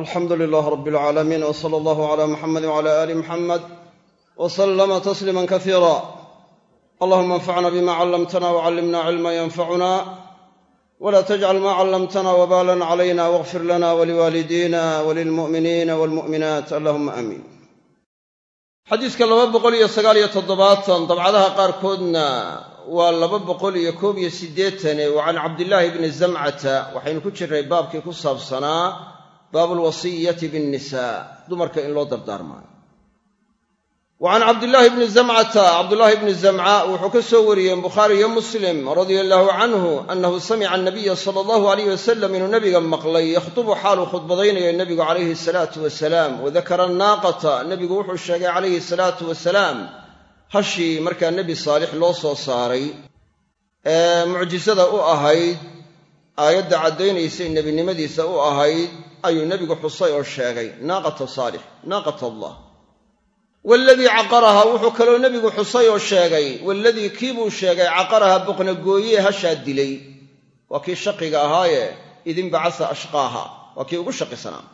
alxamdu lilaah rab alcaalamiin w sala allahu cala muxamedi wcala aali muxamed w slama tasliima kasiira allahuma anfacna bima callamtana wcallimna cilma yanfacuna wla tajcal ma callamtana wbalan calayna wاغfir lana waliwaalidina walilmu'miniina walmu'minaat allahuma aamiin xadiiska laba boqol iyo sagaal iyo toddobaatan dabcadaha qaarkoodna waa laba boqol iyo koob iyo siddeetane wa can cabdillaahi bni zamcata waxaynu ku jirnay baabkii baabu lwasiyati binnisa dumarka in loo dardaarmaayo wa can cabdillaahi bni zamcata cabdullaahi bni zamca wuxuu ka soo wariyey bukhaari iyo muslim radia allaahu canhu annahu samica anabiya sala allahu alayh wasalam inuu nebiga maqlay yakhdubu xaaluu khudbadaynayo nebigu calayhi salaatu wasalaam wadakara annaaqata nebigu wuxuu sheegay calayhi salaatu wasalaam hashii markaa nebi saalix loo soo saaray ee mucjisada u ahayd aayadda caddaynaysa nebinimadiisa u ahayd ayuu nebigu xusay oo sheegay naaqata saalix naaqat allah. Waaladii caqaraha wuxuu kaloo nebigu xusay oo sheegay waaladii kii buu sheegay caqaraha boqnagooyee hashaa dilay. Waa kii shaqiga ahaaye idinbacasa ashqaaha. Waa kii ugu shaqisanaa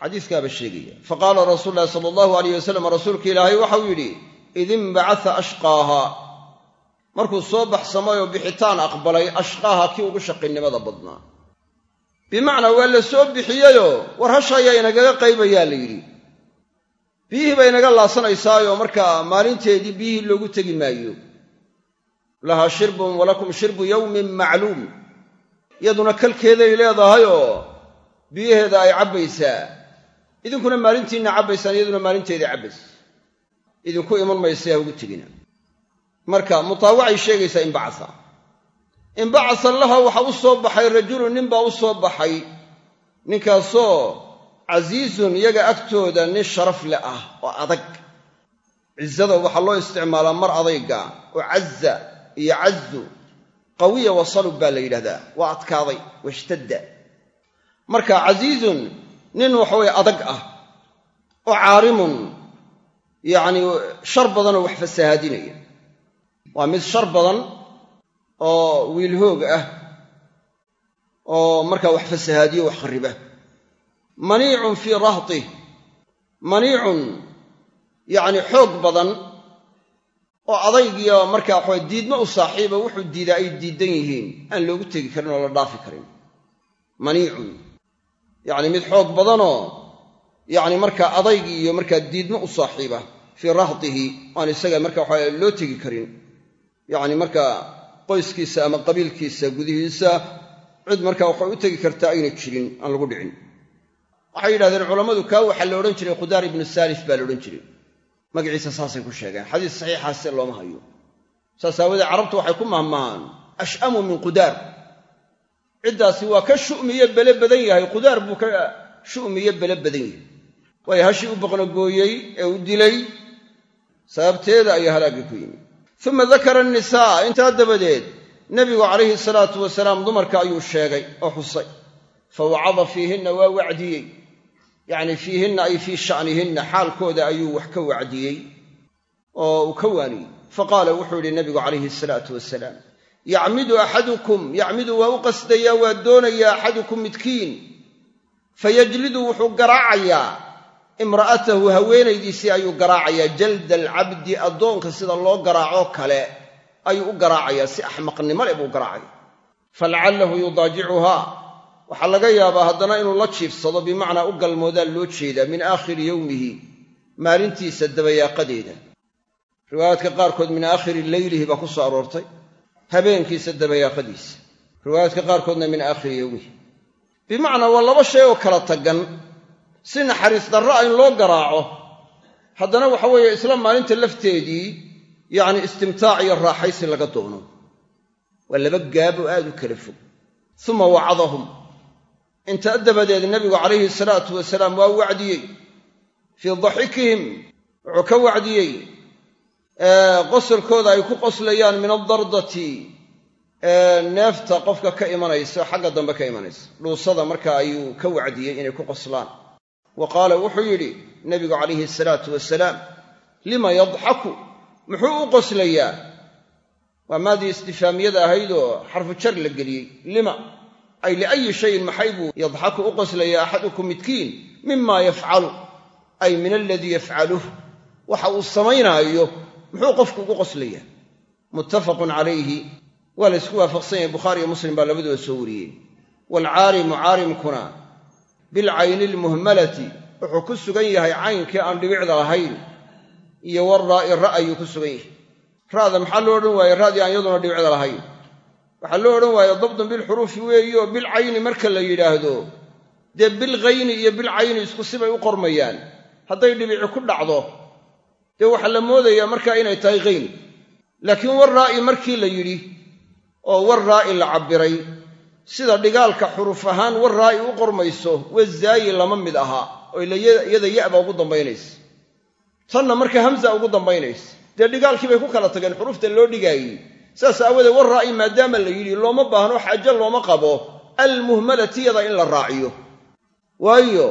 xadiiskaaba sheegaya. Faqaala rasuulu llahi sala allahu alayh wasalam rasuulka ilaahay waxau yidhi idinbacasa ashqaaha markuu soo baxsamay oo bixitaan aqbalay ashqaaha kii ugu shaqinimada badnaa bimacnaa waa la soo bixiyeyoo war hasha ayaa inagaga qaybayaa la yidhi. Biyihii bay inaga laasanaysaayoo markaa maalinteedii biyihii loogu tegi maayo. Lahaa shirbun walakum shirbu yowmin macluum. Iyaduna kalkeeday leedahayoo biyaheeda ay cabbaysaa. Idinkuna maalintiinna cabbaysaan iyaduna maalinteedii cabbaysa idinku iman maysa ha ugu tegina. Marka mutaawacay sheegaysaa inbacasa inbacasa laha waxa u soo baxay rajulun nin baa u soo baxay. Ninkaasoo casiizun iyaga agtooda nin sharaf le ah oo adag. Cizada waxaa loo isticmaalaa mar adayga oo caza iyo cazu qawiya wasalub baa la yidhahdaa waa adkaaday washtadda marka casiizun nin waxaweye adag ah oo caarimun yacni shar badanoo wax fasahaadinaya. Waa mid shar badan oo wiilhoog ah oo markaa wax fasahaadiyo wax khariba maniicun fii rahtih maniicun yacni xoog badan oo adaygiyo markaa waxawe diidmo u saaxiiba wuxuu diidaa ay diidan yihiin. Aan loogu tegi karin oo la dhaafi karin. Maniicun yacni mid xoog badanoo yacni markaa adaygi iyo markaa diidmo u saaxiiba fii rahdihi aan isaga marka waxaa loo tegi karin. Yacni markaa qoyskiisa ama qabiilkiisa gudihiisa cid markaa waxay u tegi kartaa ayna jirin aan lagu dhicin. Waxay yidhahdeen culammadu kaa waxaa la odhan jiray qudaar ibnu saalif baa la odhan jiray. Magaciisa saasay ku sheegeen. Xadiis saxiixaase looma hayo. Saas aawadee carabtu waxay ku mahmahaan ash'amu min qudaar. Ciddaasi waa ka shu'miyo bele badan yahay. Qudaar buu ka shu'miyo bele badan yahay. Waayo hashii u boqnogooyey ee u dilay. Sababteeda ayaa halaagga ku yimi uma dakara annisaa intaa dabadeed nebigu calayhi salaatu wasalaam dumarka ayuu sheegay oo xusay fa wacada fiihinna waa wacdiyey yacni fiihinna ay fii sha'nihinna xaalkooda ayuu wax ka wacdiyey oo uu ka waaniyey fa qaala wuxuu yidhi nebigu calayhi salaatu wasalaam yacmidu axadukum yacmidu waa u qasdayaa waa doonayaa axadukum midkiin fayajlidu wuxuu garaacayaa imra'atahu haweenaydiisii ayuu garaacayaa jalda alcabdi addoonka sida loo garaacoo kale ayuu u garaacayaa si axmaqnimo leh buu garaacaya. Falacallahu yudaajicuhaa. Waxaa laga yaabaa haddana inuu la jiifsado bimacnaa u galmoodaa loo jeedaa min aakhiri yowmihi maalintiisa dabayaaqadeeda. Riwaayaadka qaarkood min aakhiri leylihi baa ku soo aroortay habeenkiisa dabayaaqadiisa. Riwaayaadka qaarkoodna min aakhiri yowmihi bimacnaa waa laba shay oo kala tagan si naxariis darro in loo garaaco haddana waxa weeye isla maalinta lafteedii yacni istimtaac iyo raaxaysi laga doono. Waa laba gaab oo aad u kala fog. Uma wacadahum. Intaa dabadeed nebigu calayhi salaatu wasalaam waa wacdiyey. Fii daxikihim wuxuu ka wacdiyey qosolkooda ay ku qoslayaan min aldardati neefta qofka ka imanaysa xagga dambe ka imanaysa. Dhuusada marka ayuu ka wacdiyey inay ku qoslaan wa qaala wuxuu yidhi nebigu calayhi salaatu wasalaam lima yadxaku muxuu u qoslayaa waa maadii istifaamiyada ahayd oo xarfu jar la geliyey. Lima? Ay liayi shayin maxay buu yadxaku u qoslaya axadukum midkiin? Mima yafcalu ay min aladii yafcaluh. Waxa uu samaynaayo muxuu qofku ugu qoslayaa. Muttafaqun calayhi waa la ysku waafaqsan yahay bukhaari iyo muslim baa labaduba soo wariyey waalcaarimu caarimkuna bilcayni almuhmalati wuxuu ku sugan yahay caynkii aan dhibicda lahayn iyo waraa'i ra ayuu ku sugan yahay. Ra'da maxaa loo odhan waaye? Ra'dii aan iyaduna dhibicda lahayn. Waxaa loo odhan waaye dabdun bilxuruufi weeyi oo bilcayni marka la yidhaahdo dee bilghayni iyo bilcayni isku sibay u qormayaan. Hadday dhibici ku dhacdo dee waxaa la moodayaa markaa inay tahay hayn laakiin war raa'i markii la yidhi oo war raa'i la cabbiray sida dhigaalka xuruf ahaan war raa'i u qormayso wazaayi lama mid ahaa oo iyada ya'ba ugu dambaynaysa. Tanna marka hamza ugu dambaynaysa. Dee dhigaalkii bay ku kala tageen xurufta loo dhigaayey. Saas aawadeed war raa'i maadaama la yidhi looma baahno xaajo looma qabo almuhmalatiyada in la raaciyo. Waayo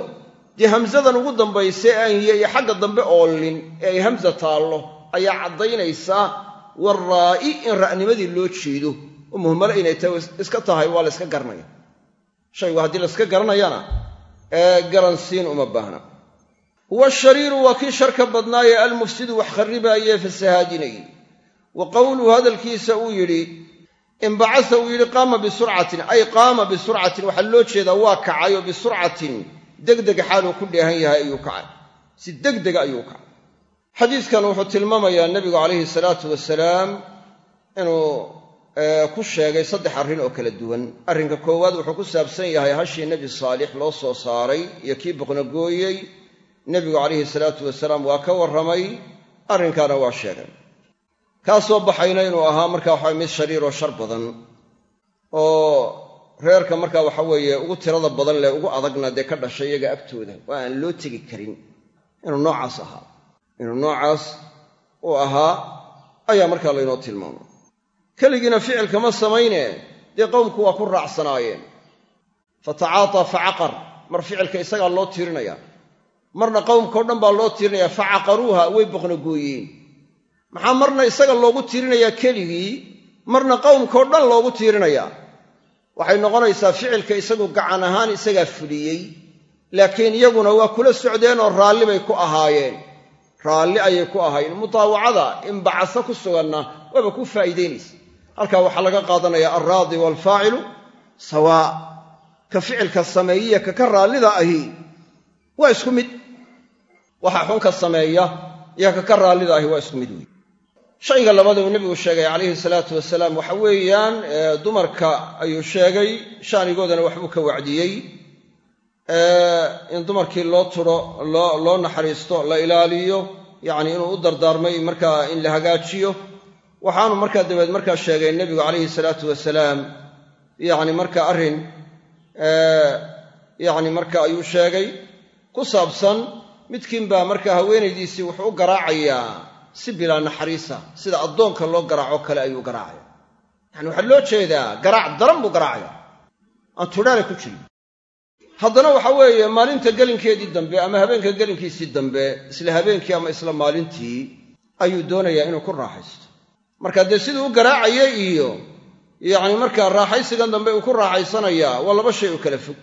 dee hamsadan ugu dambaysa ee aan hiye iyo xagga dambe oolin ee ay hamsa taallo ayaa caddaynaysaa war raa'i in ra'nimadii loo jeedo muhmalo inay tahay iska tahay waa la garanaya shaygu haddii layska garanayana garansiin uma baahna. Huwa ashariiru waa kii sharka badnaaye almufsidu wax kharribaayee fasahaadinayey wa qowluhu hadalkiisa uu yidhi inbacasa uu yidhi qaama bisurcatin. Ay qaama bisurcatin waxaa loo jeedaa waa kacay oo bisurcatin degdega xaaluu ku dheehan yahay ayuu kacay. Si degdega ayuu kacay. Xadiidkan wuxuu tilmaamayaa nebigu calayhi salaatu wasalaam inuu ku sheegay saddex arrin oo kala duwan. Arrinka koowaad wuxuu ku saabsan yahay hashii nebi saalix loo soo saaray iyo kii boqnogooyey nebigu calayhi salaatu wasalaam waa ka warramay. Arrinkaana waa sheegay kaa soo baxayna inuu ahaa marka waxa mid shariiroo shar badan oo reerka marka waxa weeye ugu tirada badan leh ugu adagna dee ka dhashay iyaga agtooda waa aan loo tegi karin. Inuu noocaas ahaa. Inuu noocaas uu ahaa ayaa markaa laynoo tilmaamay keligiina ficilka ma samayne dee qowmku waa ku raacsanaayeen. Fatacaataa facaqar mar ficilka isagaa loo tiirinaya marna qowmkao dhan baa loo tiirinaya facaqaruuha way boqnogooyeen maxaa marna isaga loogu tiirinayaa keligii? Marna qowmkao dhan loogu tiirinayaa. Waxay noqonaysaa ficilka isagu gacan ahaan isagaa fuliyey laakiin iyaguna waa kula socdeenoo raalli bay ku ahaayeen. Raalli ayay ku ahaayeen. Mutaawacada inbacasa ku suganna waaba ku faa'iidaynaysa halkaa waxaa laga qaadanayaa alraadi waalfaacilu sawaa ka ficilka sameeyiya ka ka raallida ahi waa isku mid. Waxa xunka sameeya iyo ka ka raallida ahi waa isku mid wey shayga labada uu nebigu sheegay calayhi salaatu wasalaam waxa weeyaan dumarka ayuu sheegay shaanigoodana waxbuu ka wacdiyey. In dumarkii loo turo loo naxariisto la ilaaliyo yacni inuu u dardaarmay markaa in la hagaajiyo waxaanu markaa dabeed markaa sheegay nebigu calayhi salaatu wasalaam yacni marka arrin yacni marka ayuu sheegay ku saabsan midkiin baa marka haweenaydiisii wuxuu u garaacayaa si bilaa naxariisa sida addoonka loo garaaco kale ayuu garaacaya yani waxaa loo jeedaa garaac daran buu garaacaya. Aan tudhaana ku jirin haddana waxa weeye maalinta gelinkeedii dambe ama habeenka gelinkiisii dambe isla habeenkii ama isla maalintii ayuu doonayaa inuu ku raaxaysto marka dee siduu u garaacaya iyo yacni markaa raaxaysigan dambe uu ku raaxaysanayaa waa laba shay oo kala fog.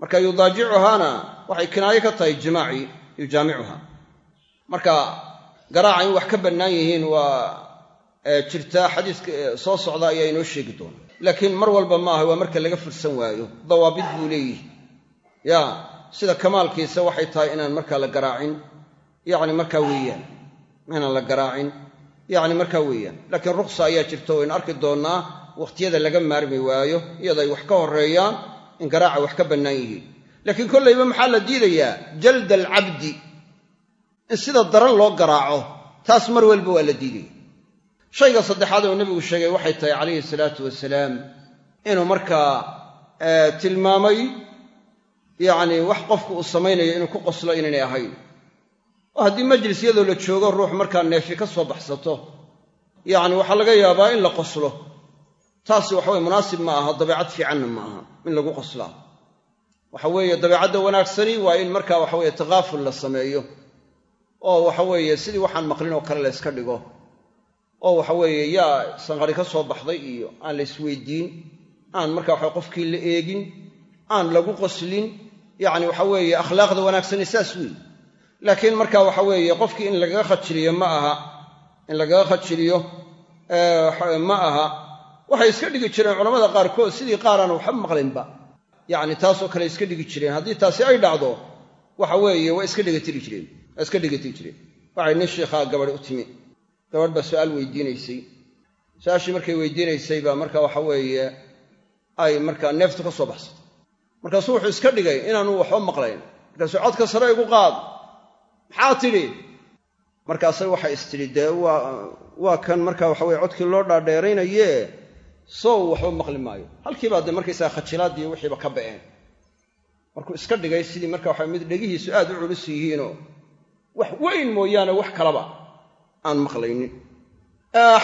Marka yudaajicuhaana waxay kinaayo ka tahay jimaacii yujaamicuha marka garaaca in wax ka bannaan yihiin waa jirtaa xadiiska soo socda ayaa inoo sheegi doona. Laakiin mar walba maaha waa marka laga fursan waayo dawaabid buu leeyihi ya sida kamaalkiisa waxay tahay inaan markaa la garaacin yacni markaa weeyaan inaan la garaacin yacni markaa weeyaan laakiin ruksa ayaa jirta waynu arki doonnaa wakhtiyada laga maarmi waayo iyado ay wax ka horreeyaan in garaaca wax ka bannaan yihiin. Laakiin kollayba maxaa la diidayaa? Jalda alcabdi in sida daran loo garaaco taas mar walba waa la diidaya shayga saddexaad oo nebigu sheegay waxay tahay calayhi salaatu wasalaam inuu markaa tilmaamay yacni wax qofku uu samaynayo inuu ku qoslo inaynay ahayn oo haddii majlis iyadoo la joogo ruux markaa neefi ka soo baxsato yacni waxaa laga yaabaa in la qoslo. Taasi waxaweye munaasib ma aha dabeecad fiicanna ma aha in lagu qoslaa. Waxa weeye dabeecadda wanaagsani waa in markaa waxaweye takaaful la sameeyo oo waxaweeye sidii waxaan maqlin oo kale la yska dhigo oo waxaweeye yaa sanqari ka soo baxday iyo aan la isweydiin aan marka waxa qofkii la eegin aan lagu qoslin yacni waxa weeye akhlaaqda wanaagsani saas weeye laakiin marka waxa weeye qofkii in lagaga khajiliyo ma aha in lagaga khajiliyo ma aha waxay iska dhigi jireen culamada qaarkood sidii qaaraan waxba maqlinba. Yacni taasoo kale iska dhigi jireen. Haddii taasi ay dhacdo waxa weeye waa iska dhegatiri jireen waa iska dhegatiri jireen. Waxay nin shiikhaa gabadh u timi. Gabadh baa su'aal weydiinaysay. Su'aashii markay weydiinaysay baa marka waxa weeye ay markaa neeftu ka soo baxsatay. Markaasuu wuxuu iska dhigay inaanu waxba maqlayn. Markaasuu codka sare igu qaad maxaa tidhi markaasay waxay istidhi dee waa kan marka waxa weye codkii loo dhaadheeraynaye sow waxba maqli maayo. Halkiibaa dee markaysaga khajilaadiiyo wixiiba ka ba'een markuu iska dhigay sidii marka waxa mid dhegihiisu aad u culus yihiinoo wax weyn mooyaane wax kalaba aan maqlaynin.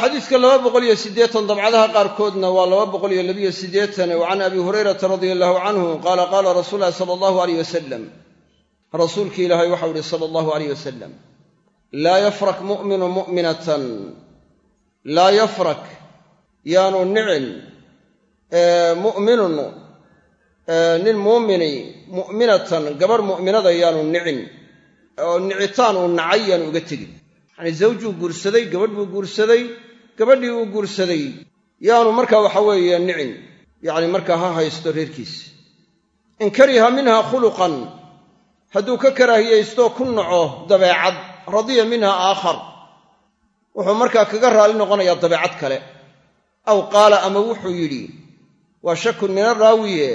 Xadiidka laba boqol iyo siddeetan dabcadaha qaarkoodna waa laba boqol iyo labiyo siddeetan can abi hurayrata radia allahu canhu qaala qaala rasuulu llahi sala allahu aleyh wasalam rasuulkii ilaahay waxau ihi sala allahu aleyh wasalam laa yafrak mu'minu mu'minatan laa yafrak yaanu nicin mu'minun nin muumini mu'minatan gabarh mu'minada yaanu nicin oo nicitaan uu nacay yaanu uga tegin. Yacanii zawjuu guursaday gabadh buu guursaday gabadhii uu guursaday yaanu markaa waxa weeye nicin. Yacni markaa ha haysto reerkiisa in kariha minha khuluqan hadduu ka karaahiyaysto ku naco dabeecad radiya minha aakhar. Wuxuu markaa kaga raalli noqonayaa dabeecad kale. Aw qaala ama wuxuu yidhi waa shakun min araawiye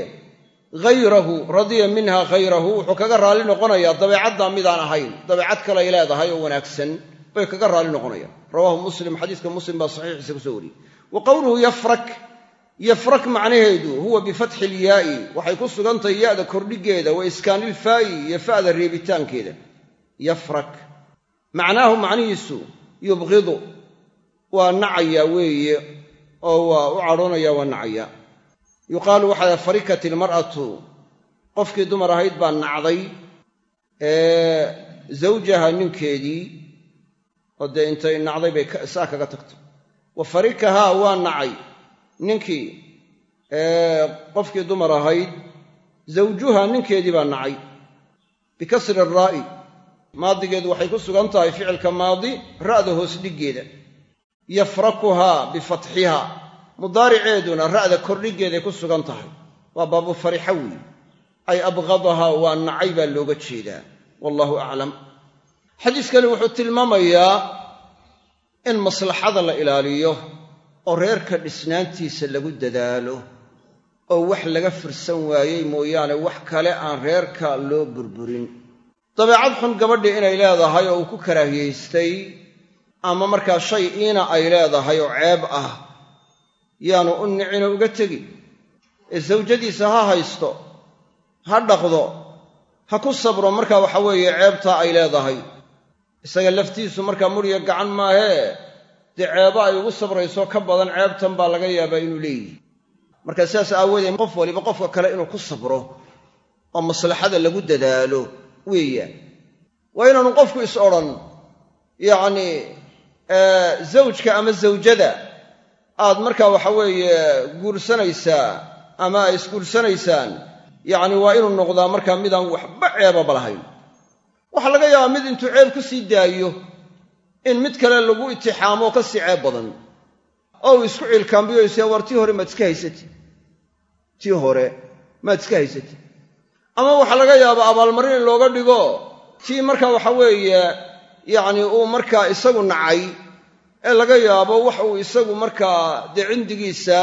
hayrahu radiya minha hayrahu wuxuu kaga raalli noqonayaa dabeecaddaa midaan ahayn dabeecad kaley leedahay oo wanaagsan. Bay kaga raalli noqonayaan. Rawaahu muslim xadiiska muslim baa saxiixiisa ku soo wariyey. Wa qowluhu yafrak yafrak macnaheedu huwa bifatxi ilyaa'i waxay ku sugantahay ya'da kordhigeeda wa iskaanilfaa'i iyo fa'da reebitaankeeda. Yafrak. Macnaahu macnihiisu yubqidu waa nacayaa weeye oo waa u cadhoonaya waa nacayaa yuqaalu waxaa farikat ilmar'atu qofkii dumar ahayd baa nacday zawjaha ninkeedii oo dee intay nacday bay saa kaga tagto. Wa farikahaa waa nacay ninkii qofkii dumar ahayd zawjuha ninkeedii baa nacay. Bikasri araa'i maadigeedu waxay ku sugan tahay ficilka maadi ra'da hoos dhiggeeda. Yafrakuhaa bifatxiha. Mudaariceeduna ra'da kordhigeeday ku sugan tahay. Waa baabu farixa weeye ay abqadahaa waa nacay baa looga jeedaa. Wallahu aclam xadiiskani wuxuu tilmaamayaa in maslaxada la ilaaliyo oo reerka dhisnaantiisa lagu dadaalo oo wax laga firsan waayey mooyaane wax kale aan reerka loo burburin. Dabeecad xun gabadhii inay leedahay oo uu ku karaahiyaystay ama markaa shay iina ay leedahay oo ceeb ah yaanu u nicino uga tegi. Ee sawjadiisa ha haysto ha dhaqdo ha ku sabro markaa waxa weeye ceebtaa ay leedahay. Isaga laftiisu markaa mudhiya gacan maahee dee ceebo ay ugu sabrayso ka badan ceebtan baa laga yaabaa inuu leeyihi marka sidaas aawoodee qof waliba qofka kale inuu ku sabro oo maslaxada lagu dadaalo weeyaan. Waa inaanu qofku is odhan yacnii zawjka ama zawjada aad markaa waxa weeye guursanaysaa ama ay isguursanaysaan yacni waa inuu noqdaa markaa midaan waxba ceebaba lahayn waxaa laga yaabaa mid intuu ceeb ku sii daayo in mid kale lagu itixaamo ka sii ceeb badan. Oo uu isku ciilkaambiyoysa war tii hore maad iska haysatid. Tii hore maad iska haysatid. Ama waxaa laga yaabaa abaalmarin in looga dhigo tii marka waxa weeye yacni uu markaa isagu nacay ee laga yaabo wax uu isagu markaa dee cindigiisa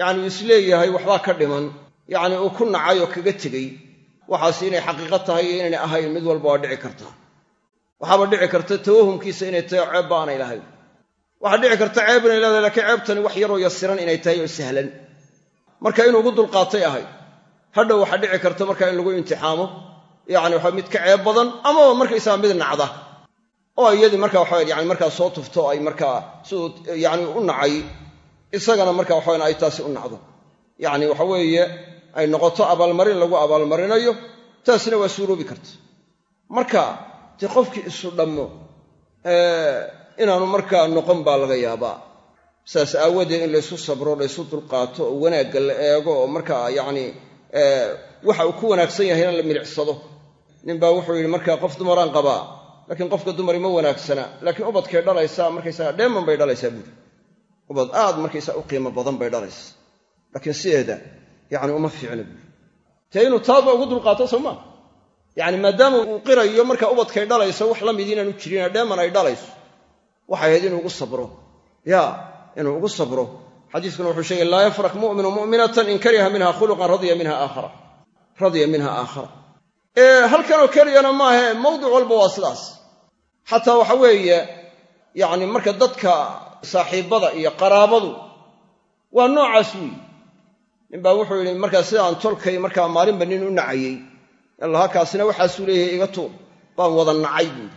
yacni is leeyahay waxbaa ka dhiman. Yacni uu ku nacay oo kaga tegey. Waxaas inay xaqiiqo tahay iyo inaynay ahayn mid walba waa dhici karta waxaaba dhici karta tawahumkiisa inay tahay oo ceebba aanay lahayn waxaa dhici karta ceeb inay leedahay laakiin ceebtani wax yaroo yasiran inay tahay oo sahlan. Marka inuu ugu dulqaatay ahayd hadhow waxaa dhici karta marka in lagu imtixaamo yacni waxa mid ka ceeb badan amaba markaysaga mid nacda. Oo iyadii marka waxa yani markaa soo tufto ay markaa siduu yani u nacay isagana marka waxawan ay taasi u nacdo. Yacni waxa weeye ay noqoto abaalmarin lagu abaalmarinayo taasina waa suuroobi karta. Marka dee qofkii isu dhammo inaanu markaa noqon baa laga yaabaa. Saas aawadeed in laysu sabro laysu dulqaato oo wanaagga la eego oo markaa yacni waxa uu ku wanaagsan yahayna la milicsado. Ninbaa wuxuu yidhi markaa qof dumaraan qabaa laakiin qofka dumari ma wanaagsana laakiin ubadkay dhalaysaa markaysaga dheeman bay dhalaysaa buuri ubad aad markaysaa u qiimo badan bay dhalaysaa. Laakiin sideeda yacni uma fiicna buuri dee inuu taadba ugu dulqaato soo maa yacni maadaama uu qirayo markaa ubadkay dhalayso wax la mid inaanu jirin dheeman ay dhalayso. Waxay ahayd inuu ugu sabro. Ya inuu ugu sabro. Xadiiskuna wuxuu sheegay laa yafrak mu'minu mu'minatan in kariha minha khuluqan radiya minha aakhara. Halkanoo keliyana maahe mawduc walba waa sidaas. Xataa waxa weeye yacni marka dadka saaxiibbada iyo qaraabadu waa noocaas weyi ninbaa wuxuu yidhi markaa sidaan tolkay markaa maalinba nin u nacayey ilaha kaasina waxaasuu leeyahay iga tuur. Baan wada nacay buuri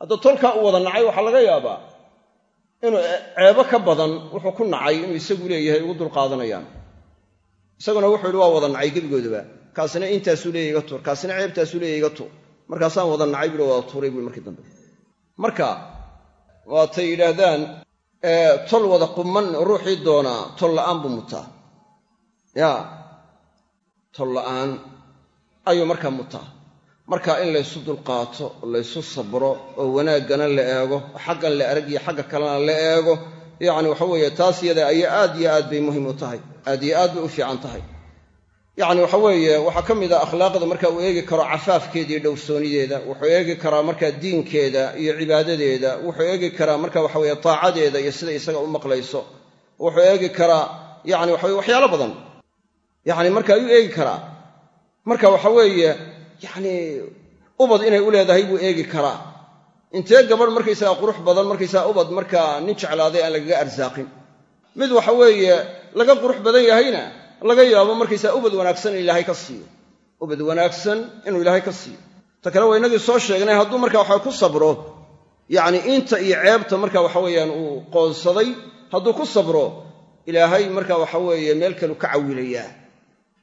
hadda tolkaa u wada nacay waxaa laga yaabaa inuu ceebo ka badan wuxuu ku nacay inuu isagu leeyahay ugu dulqaadanayaan. Isaguna wuxuu yidhi waa wada nacay gebigoodaba kaasina intaasuu leeyahy iga tuur. Kaasina ceebtaasuu leeyahy iga tuur. Markaasaan wada nacay buui wada tuuray buui markii dambe. Marka waatay yidhaahdaan tol wada quman ruuxii doonaa tol la'aan buu mutaa. Ya tol la'aan ayuu markaa mutaa. Marka in laysu dulqaato laysu sabro oo wanaaggana la eego xaggan la arag iyo xagga kalena la eego yacni waxa weeye taas iyada ayaa aad iyo aad bay muhiim u tahay aad iyo aad bay u fiican tahay. Yacni waxa weeye waxaa ka mid a akhlaaqda marka uu eegi karo cafaafkeeda iyo dhowrsoonideeda wuxuu eegi karaa markaa diinkeeda iyo cibaadadeeda wuxuu eegi karaa marka waxa weye taacadeeda iyo sida isaga u maqlayso wuxuu eegi karaa yacni waxa weye waxyaalo badan. Yacni marka ayuu eegi karaa marka waxa weeye yacni ubad inay u leedahay buu eegi karaa. Intee gabadh markaysaga qurux badan markaysaga ubad markaa nin jeclaaday aan lagaga arsaaqin. Mid waxa weeye laga qurux badan yahayna laga yaabo markaysaa ubad wanaagsan in ilaahay ka siiyo. Ubad wanaagsan inuu ilaahay ka siiyo. Ta kale waa inagii soo sheegnay hadduu marka waxa ku sabro yacni inta iyo ceebta marka waxa weeyaan uu qoonsaday hadduu ku sabro ilaahay marka waxa weeye meel kalu ka cawilayaa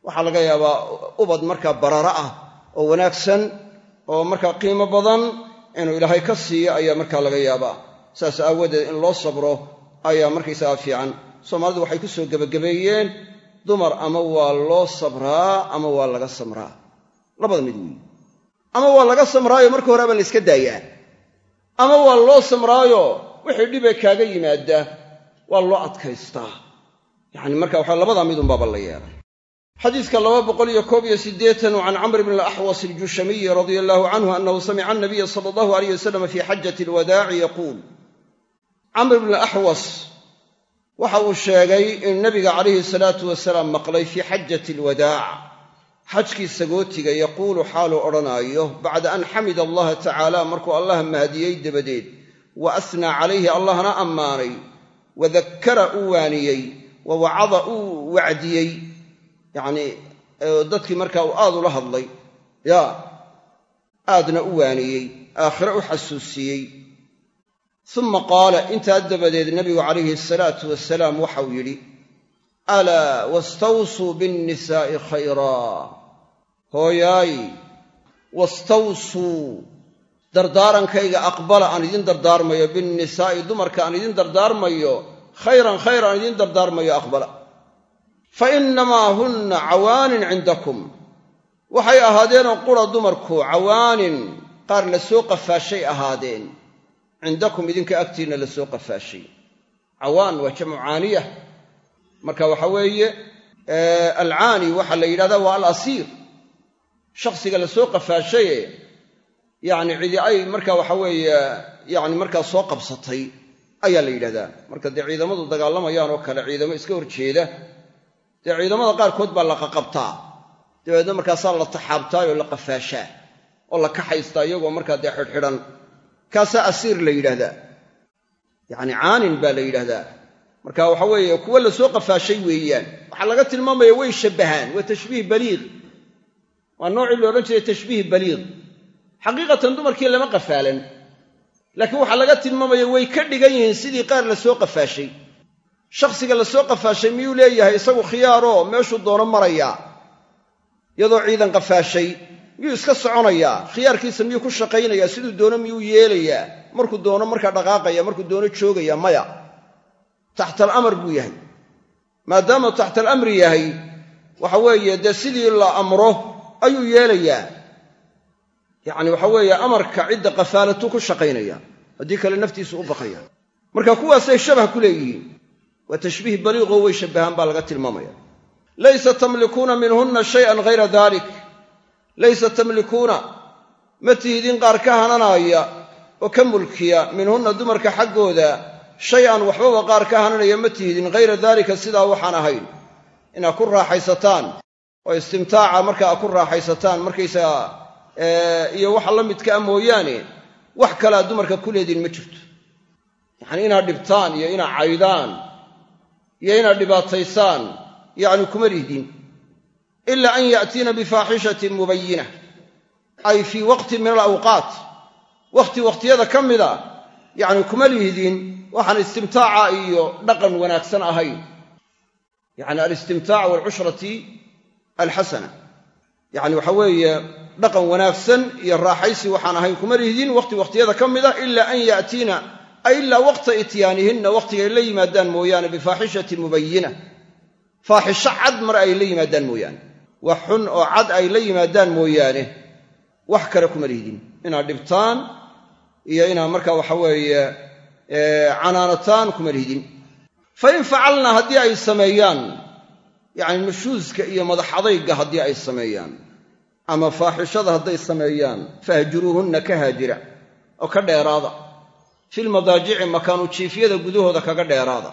waxaa laga yaabaa ubad markaa barara ah oo wanaagsan oo markaa qiimo badan inuu ilaahay ka siiyo ayaa markaa laga yaabaa. Saas aawadeed in loo sabro ayaa markaysagaa fiican. Soomaalidu waxay ku soo gebagabeeyeen dumar ama waa loo sabraa ama waa laga samraa? Labada mid weyi ama waa laga samraayo marka hore aba la yska daayaa. Ama waa loo samraayo wixii dhibee kaaga yimaada waa loo adkaystaa. Yacni marka waxa labadaa midunbaaba la yeelay xadiiska laba boqol iyo koob iyo siddeetan can camr bn alaxwas aljushamiyi radia allahu canhu annahu samica anabiya sala allahu alayh wasalam fi xajati alwadaaci yaquul. Camr bn alaxwas waxa uu sheegay in nabiga calayhi salaatu wasalaam maqlay fii xajati alwadaac xajkii sagootiga yaquulu xaaluu odhanaayo bacda an xamida allaha tacaala markuu allah mahadiyey dabadeed wa asnaa calayhi allahna ammaanay wa dakkara uu waaniyey wa wacada uu wacdiyey yacnii dadkii markaa uu aad ula hadlay ya aadna u waaniyey aakhire u xasuusiyey. Uma qaala intaa dabadeed nabigu calayhi asalaatu wasalaam waxau yidhi alaa wastawsuu binnisaa'i khayraa? Hooyaay wastawsuu dardaarankayga aqbala aan idin dardaarmayo binnisaa'i dumarka aan idin dardaarmayo khayran khayr aan idin dardaarmayo aqbala fa innamaa hunna cawaanin cindakum waxay ahaadeenoo qura dumarku cawaanin qaar la soo qafaashay ahaadeen. cindakum idinka agtiinna la soo qafaashay. cawaan waa jamcu caaniya marka waxa weeye alcaani waxaa la yidhahdaa waa alasiir. shakhsiga la soo qafaashaye yacni cidi ay marka waxa weeye yacni markaa soo qabsatay ayaa la yidhahdaa. marka dee ciidamadu dagaalamayaan oo kale ciidamo iska horjeeda dee ciidamada qaarkood baa la qaqabtaa. Dabeedna markaasaa la taxaabtaayoo la qafaashaa oo la kaxaystaa iyagoo markaa dee xidhxidhan. Kaasaa asiir la yidhaahdaa. Yacni caanin baa la yidhaahdaa. Marka waxa weeye kuwo la soo qafaashay weeyaan. Waxaa laga tilmaamaya way shabbahaan waa tashbiih baliiq. Waa noocii la odhan jiray tashbiih baliiq. Xaqiiqatan dumarkii lama qafaalan. Laakiin waxaa laga tilmaamaya way ka dhigan yihiin sidii qaar la soo qafaashay shakhsiga la soo qafaashay miyuu leeyahay? Isagu khiyaaroo meeshuu doono marayaa iyadoo ciidan qafaashay miyuu iska soconayaa khiyaarkiisa miyuu ku shaqaynayaa siduu doono miyuu yeelayaa markuu doono markaa dhaqaaqaya markuu doono joogaya maya. Taxta alamar buu yahay. Maadaama taxta alamri yahay waxa weeye dee sidii la amro ayuu yeelayaa yacni waxa weeye amarka cidda qafaalatu ku shaqaynaya haddii kale naftiisu u baqaya. Marka kuwaasay shabah ku leeyihiin waa tashbiih baliiqoo way shabbahaan baa laga tilmaamaya. Laysa tamlikuuna minhunna shayan hayra dalik laysa tamlikuuna ma tihidin qaar ka hananaaya oo ka mulkiya minhunna dumarka xaggooda shay an waxbaba qaar ka hananaya ma tihidin hayra daalika sidaa waxaan ahayn. Inaad ku raaxaysataan oo istimtaaca marka aad ku raaxaysataan markaysaga iyo waxa la midkaa mooyaane wax kalead dumarka ku ma jirto. Yacni inaad dhibtaan iyo inaad caydaan iyo inaad dhibaataysaan yacni kuma lihdin ila an ya'tiina bifaaxishatin mubayinah ay fii waqtin min alawqaat wakhti wakhtiyada ka mida yacni kuma lihdin waxaan istimtaaca iyo dhaqan wanaagsan ahayn. Yacni alistimtaac waalcushrati alxasana yacni waxa weeye dhaqan wanaagsan iyo raaxaysi waxaan ahayn kuma lihdin wakhti wakhtiyada ka mida ila an ya'tiina ay ilaa waqta ityaanihinna wakhtigay la yimaadaan mooyaane bifaaxishatin mubayina. Faaxisho cad mar ay la yimaadaan mooyaane. Wax xun oo cad ay la yimaadaan mooyaane. Wax kale kuma lihdin inaad dhibtaan iyo inaad markaa waxa weeye canaanataan kuma lihdin fa in facalna haddii ay sameeyaan yacni nushuuska iyo madax adayga haddii ay sameeyaan ama faaxishada hadday sameeyaan fahjuruuhunna ka haajira oo ka dheeraada filmadaajici makaanu jiifyada gudahooda kaga dheeraada.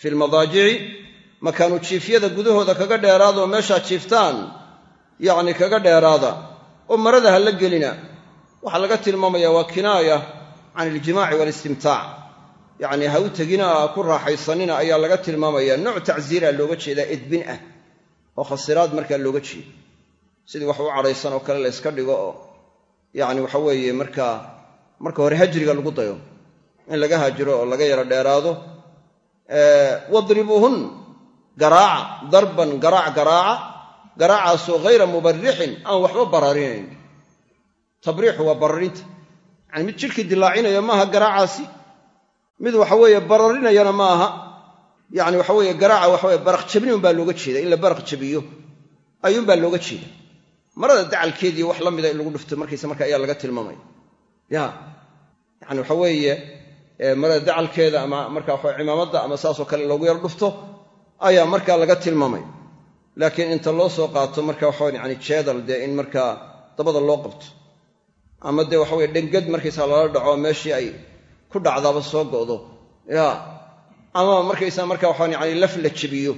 Filmadaajici makaanu jiifyada gudahooda kaga dheeraada oo meeshaad jiiftaan yacni kaga dheeraada. Oo marada ha la gelina waxaa laga tilmaamayaa waa kinaaya can iljimaaci waalistimtaac yacni ha u tegina a ku raaxaysanina ayaa laga tilmaamaya. Nooc tacsiira looga jeedaa edbin ah oo khasiraad markaa looga jeedo. Sidii wax u cadhaysan oo kale la yska dhigo oo yacni waxa weeye markaa marka hore hajriga lagu dayo. In laga haajiro oo laga yaro dheeraado wadribuuhun garaaca darban garaac garaaca garaacaasoo hayra mubarixin aan waxba bararinayn tabriixu waa bararinta. Yacani mid jidhkii dilaacinaya maaha garaacaasi mid waxaweeye bararinayana ma aha yacni waxaweeye garaaca waxaweye baraq jabni unbaa looga jeeda in la baraq jabiyo ayuunbaa looga jeeda marada dacalkeediiyo wax la mida in lagu dhufto markaysa marka ayaa laga tilmaamaya ya yacani waxa weeye marada dacalkeeda ama marka waxa cimaamadda ama saasoo kale loogu yar dhufto ayaa markaa laga tilmaamaya laakiin inta loo soo qaato marka waxawan yani jeedal dee in markaa dabada loo qabto. Ama dee waxaweye dhengad markaysaa lala dhaco meeshii ay ku dhacdaaba soo go'do. Ya ama markaysaa marka waxaan yani laf la jebiyo.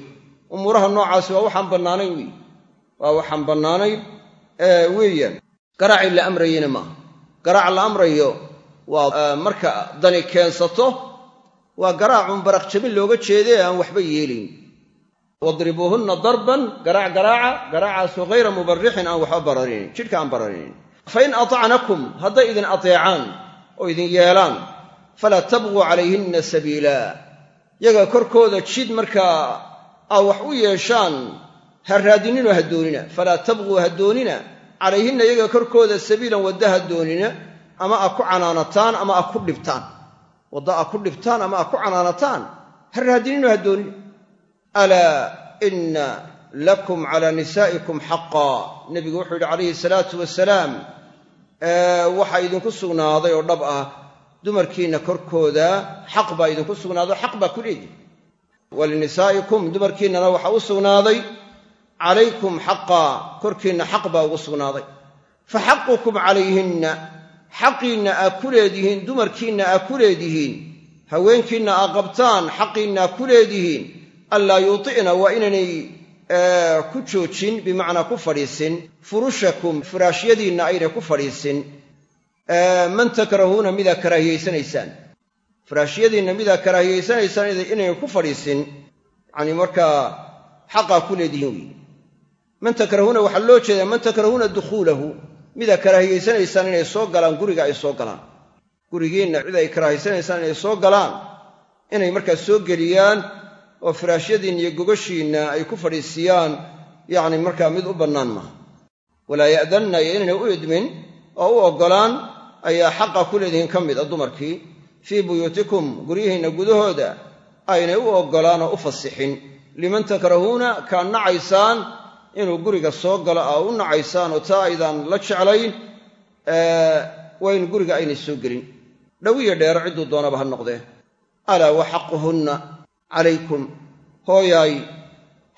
Umuuraha noocaasi waa waxaan bannaanayn wey waa waxaan bannaanayn weeyaan garaacii la amrayena maaha garaac la amrayo waa marka dani keensato waa garaacun baraq jabin looga jeedee aan waxba yeelayn wadribuuhunna darban garaac garaaca garaacaasoo hayra mubarixin aan waxba bararinayn jidhka aan bararinayn fa in atacnakum hadday idin ateecaan oo idin yeelaan falaa tabquu calayhinna sabiila. Yaga korkooda jid markaa aa wax u yeeshaan ha raadininoo ha doonina falaa tabquu ha doonina calayhinna yaga korkooda sabiilan wadda ha doonina ama a ku canaanataan ama a ku dhibtaan. Wadda a ku dhibtaan ama a ku canaanataan. Ha raadininoo ha doonina alaa inna lakum calaa nisaa'ikum xaqaa nebigu wuxuu yidhi calayhi salaatu wasalaam waxaa idinku sugnaaday oo dhab ah dumarkiinna korkooda xaq baa idinku sugnaaday xaq baa ku leedihi walinisaa'ikum dumarkiinnana waxaa u sugnaaday calaykum xaqaa korkiinna xaq baa ugu sugnaaday. Fa xaqukum calayhinna xaqiinna aa ku leedihiin dumarkiinna aa ku leedihiin haweenkiinna aa qabtaan xaqiinna aa ku leedihiin. Anlaa yuuticna waa inaynay ku joojin bimacnaa ku fadhiisin. Furushakum furaashyadiinna aynay ku fadhiisin. Man takrahuuna midaa karaahiyaysanaysaan furaashyadiinna midaa karaahiyaysanaysaan inayna ku fadhiisin. Yacni markaa xaqaa ku leedihiin wey man takrahuuna waxaa loo jeedaa man takrahuuna dukhuulahu. Midaa karaahiyaysanaysaan inay soo galaan guriga ay soo galaan. Gurigiinna cid ay karaahiysanaysaan inay soo galaan inay markaa soo geliyaan oo firaashyadiinna iyo gogashiinna ay ku fadhiisiyaan yacni markaa mid u bannaan maaha. Walaa ya'danna iyo inaynay u idmin oo u oggolaan ayaa xaqa ku leedihiin ka mid a dumarkii. Fii buyuutikum guryihiinna gudahooda aynay u oggolaan oo u fasixin. Liman takrahuuna kaa nacaysaan inuu guriga soo galo aa u nacaysaan oo taa aydaan la jeclayn waa in guriga aynay soo gelin. Dhowiyo dheero cidduu doonaba ha noqdee. Alaa wa xaquhunna calaykum. Hooyaay